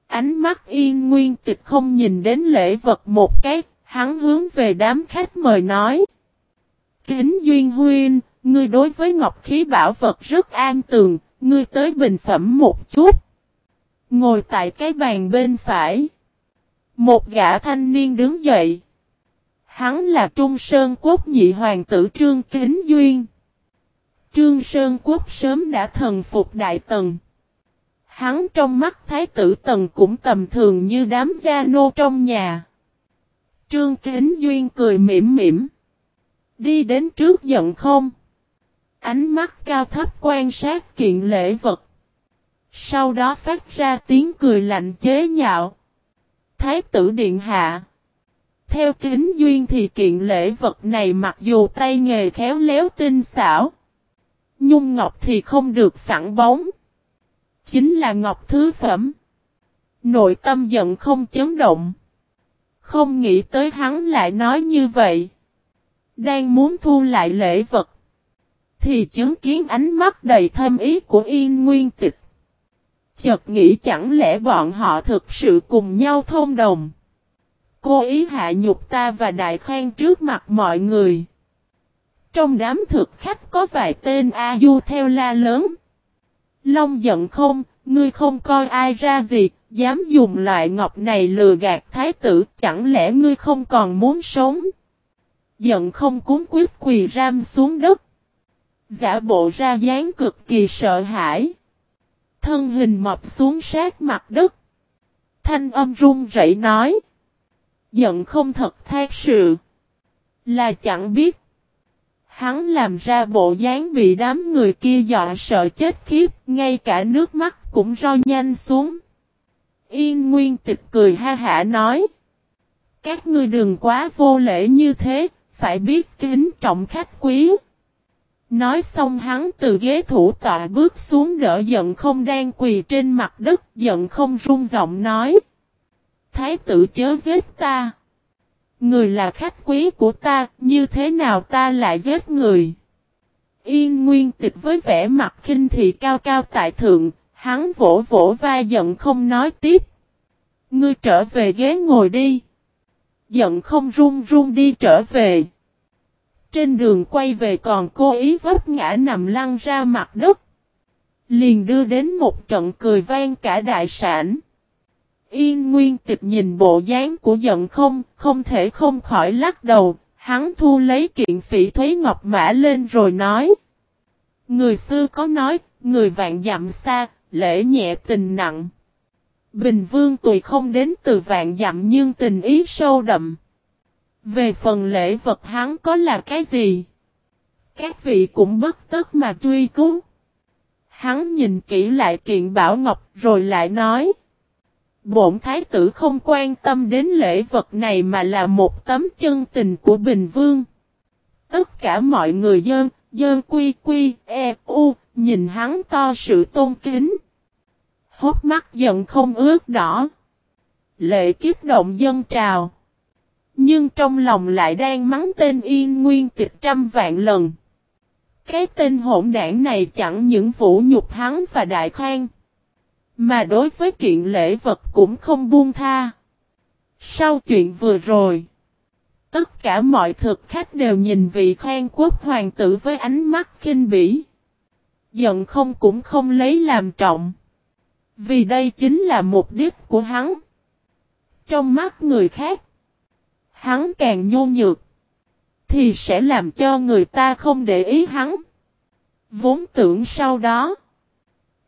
Ánh mắt yên nguyên tịch không nhìn đến lễ vật một cái, hắn hướng về đám khách mời nói. Kính Duyên Huyên, ngươi đối với ngọc khí bảo vật rất an tường, ngươi tới bình phẩm một chút. Ngồi tại cái bàn bên phải. Một gã thanh niên đứng dậy. Hắn là Trung Sơn Quốc nhị hoàng tử Trương Kính Duyên. Trương Sơn Quốc sớm đã thần phục Đại Tần. Hắn trong mắt Thái tử Tần cũng tầm thường như đám gia nô trong nhà. Trương Kính Duyên cười mỉm mỉm. Đi đến trước giận không? Ánh mắt cao thấp quan sát kiện lễ vật. Sau đó phát ra tiếng cười lạnh chế nhạo. Thái tử Điện Hạ. Theo kính duyên thì kiện lễ vật này mặc dù tay nghề khéo léo tinh xảo. Nhung ngọc thì không được phản bóng. Chính là ngọc thứ phẩm. Nội tâm giận không chấn động. Không nghĩ tới hắn lại nói như vậy. Đang muốn thu lại lễ vật. Thì chứng kiến ánh mắt đầy thâm ý của yên nguyên tịch. Chợt nghĩ chẳng lẽ bọn họ thực sự cùng nhau thông đồng. Cô ý hạ nhục ta và đại khoan trước mặt mọi người. Trong đám thực khách có vài tên A Du theo la lớn. Long giận không, ngươi không coi ai ra gì, dám dùng loại ngọc này lừa gạt thái tử, chẳng lẽ ngươi không còn muốn sống? Giận không cúng quyết quỳ ram xuống đất. Giả bộ ra dáng cực kỳ sợ hãi. Thân hình mập xuống sát mặt đất. Thanh âm run rẩy nói. Giận không thật thác sự. Là chẳng biết. Hắn làm ra bộ dáng bị đám người kia dọa sợ chết khiếp, ngay cả nước mắt cũng roi nhanh xuống. Yên Nguyên tịch cười ha hả nói. Các ngươi đừng quá vô lễ như thế, phải biết kính trọng khách quý. Nói xong hắn từ ghế thủ tọa bước xuống đỡ giận không đang quỳ trên mặt đất, giận không run giọng nói. Thái tử chớ giết ta. Người là khách quý của ta, như thế nào ta lại giết người? Yên Nguyên tịch với vẻ mặt khinh thị cao cao tại thượng, hắn vỗ vỗ vai giận không nói tiếp. Ngươi trở về ghế ngồi đi. Giận không run run đi trở về. Trên đường quay về còn cố ý vấp ngã nằm lăn ra mặt đất. Liền đưa đến một trận cười vang cả đại sản. Yên Nguyên Tịch nhìn bộ dáng của giận không, không thể không khỏi lắc đầu, hắn thu lấy kiện phỉ thuế ngọc mã lên rồi nói. Người xưa có nói, người vạn dặm xa, lễ nhẹ tình nặng. Bình Vương tùy không đến từ vạn dặm nhưng tình ý sâu đậm. Về phần lễ vật hắn có là cái gì? Các vị cũng bất tức mà truy cứu. Hắn nhìn kỹ lại kiện bảo ngọc rồi lại nói. Bổn thái tử không quan tâm đến lễ vật này mà là một tấm chân tình của Bình Vương. Tất cả mọi người dân, dân quy quy, e, u, nhìn hắn to sự tôn kính. Hốt mắt giận không ướt đỏ. Lệ kiếp động dân trào. Nhưng trong lòng lại đang mắng tên yên nguyên tịch trăm vạn lần. Cái tên hỗn đảng này chẳng những vũ nhục hắn và đại khoan. Mà đối với kiện lễ vật cũng không buông tha. Sau chuyện vừa rồi. Tất cả mọi thực khách đều nhìn vị khoan quốc hoàng tử với ánh mắt khinh bỉ. Giận không cũng không lấy làm trọng. Vì đây chính là mục đích của hắn. Trong mắt người khác. Hắn càng nhô nhược. Thì sẽ làm cho người ta không để ý hắn. Vốn tưởng sau đó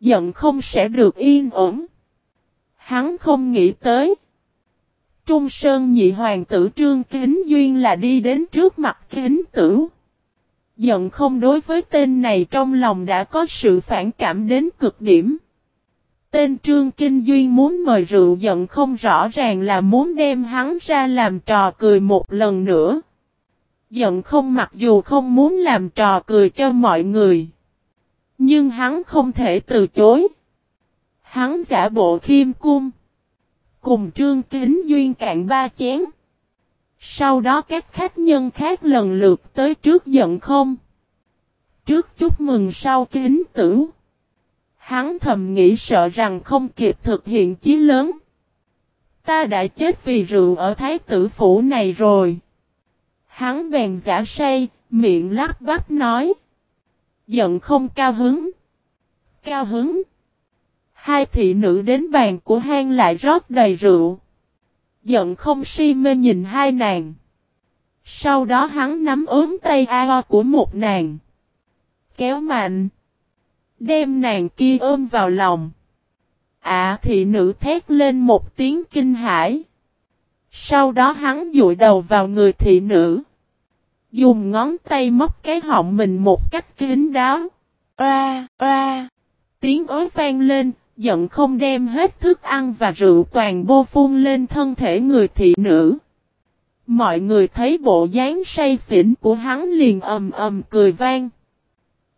giận không sẽ được yên ổn. Hắn không nghĩ tới. Trung Sơn nhị hoàng tử Trương Kính Duyên là đi đến trước mặt kính tử. Giận không đối với tên này trong lòng đã có sự phản cảm đến cực điểm. Tên Trương Kinh Duyên muốn mời rượu giận không rõ ràng là muốn đem hắn ra làm trò cười một lần nữa. Giận không mặc dù không muốn làm trò cười cho mọi người. Nhưng hắn không thể từ chối. Hắn giả bộ khiêm cung. Cùng trương kính duyên cạn ba chén. Sau đó các khách nhân khác lần lượt tới trước giận không. Trước chúc mừng sau kính tử. Hắn thầm nghĩ sợ rằng không kịp thực hiện chí lớn. Ta đã chết vì rượu ở thái tử phủ này rồi. Hắn bèn giả say, miệng lắp bắp nói giận không cao hứng. Cao hứng. Hai thị nữ đến bàn của hang lại rót đầy rượu. Giận không si mê nhìn hai nàng. Sau đó hắn nắm ốm tay ao của một nàng. Kéo mạnh. Đem nàng kia ôm vào lòng. À thị nữ thét lên một tiếng kinh hãi. Sau đó hắn dụi đầu vào người thị nữ. Dùng ngón tay móc cái họng mình một cách kín đáo. Oa, oa. Tiếng ối vang lên, giận không đem hết thức ăn và rượu toàn bộ phun lên thân thể người thị nữ. Mọi người thấy bộ dáng say xỉn của hắn liền ầm ầm cười vang.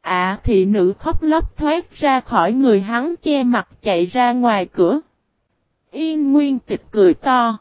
À thị nữ khóc lóc thoát ra khỏi người hắn che mặt chạy ra ngoài cửa. Yên Nguyên tịch cười to.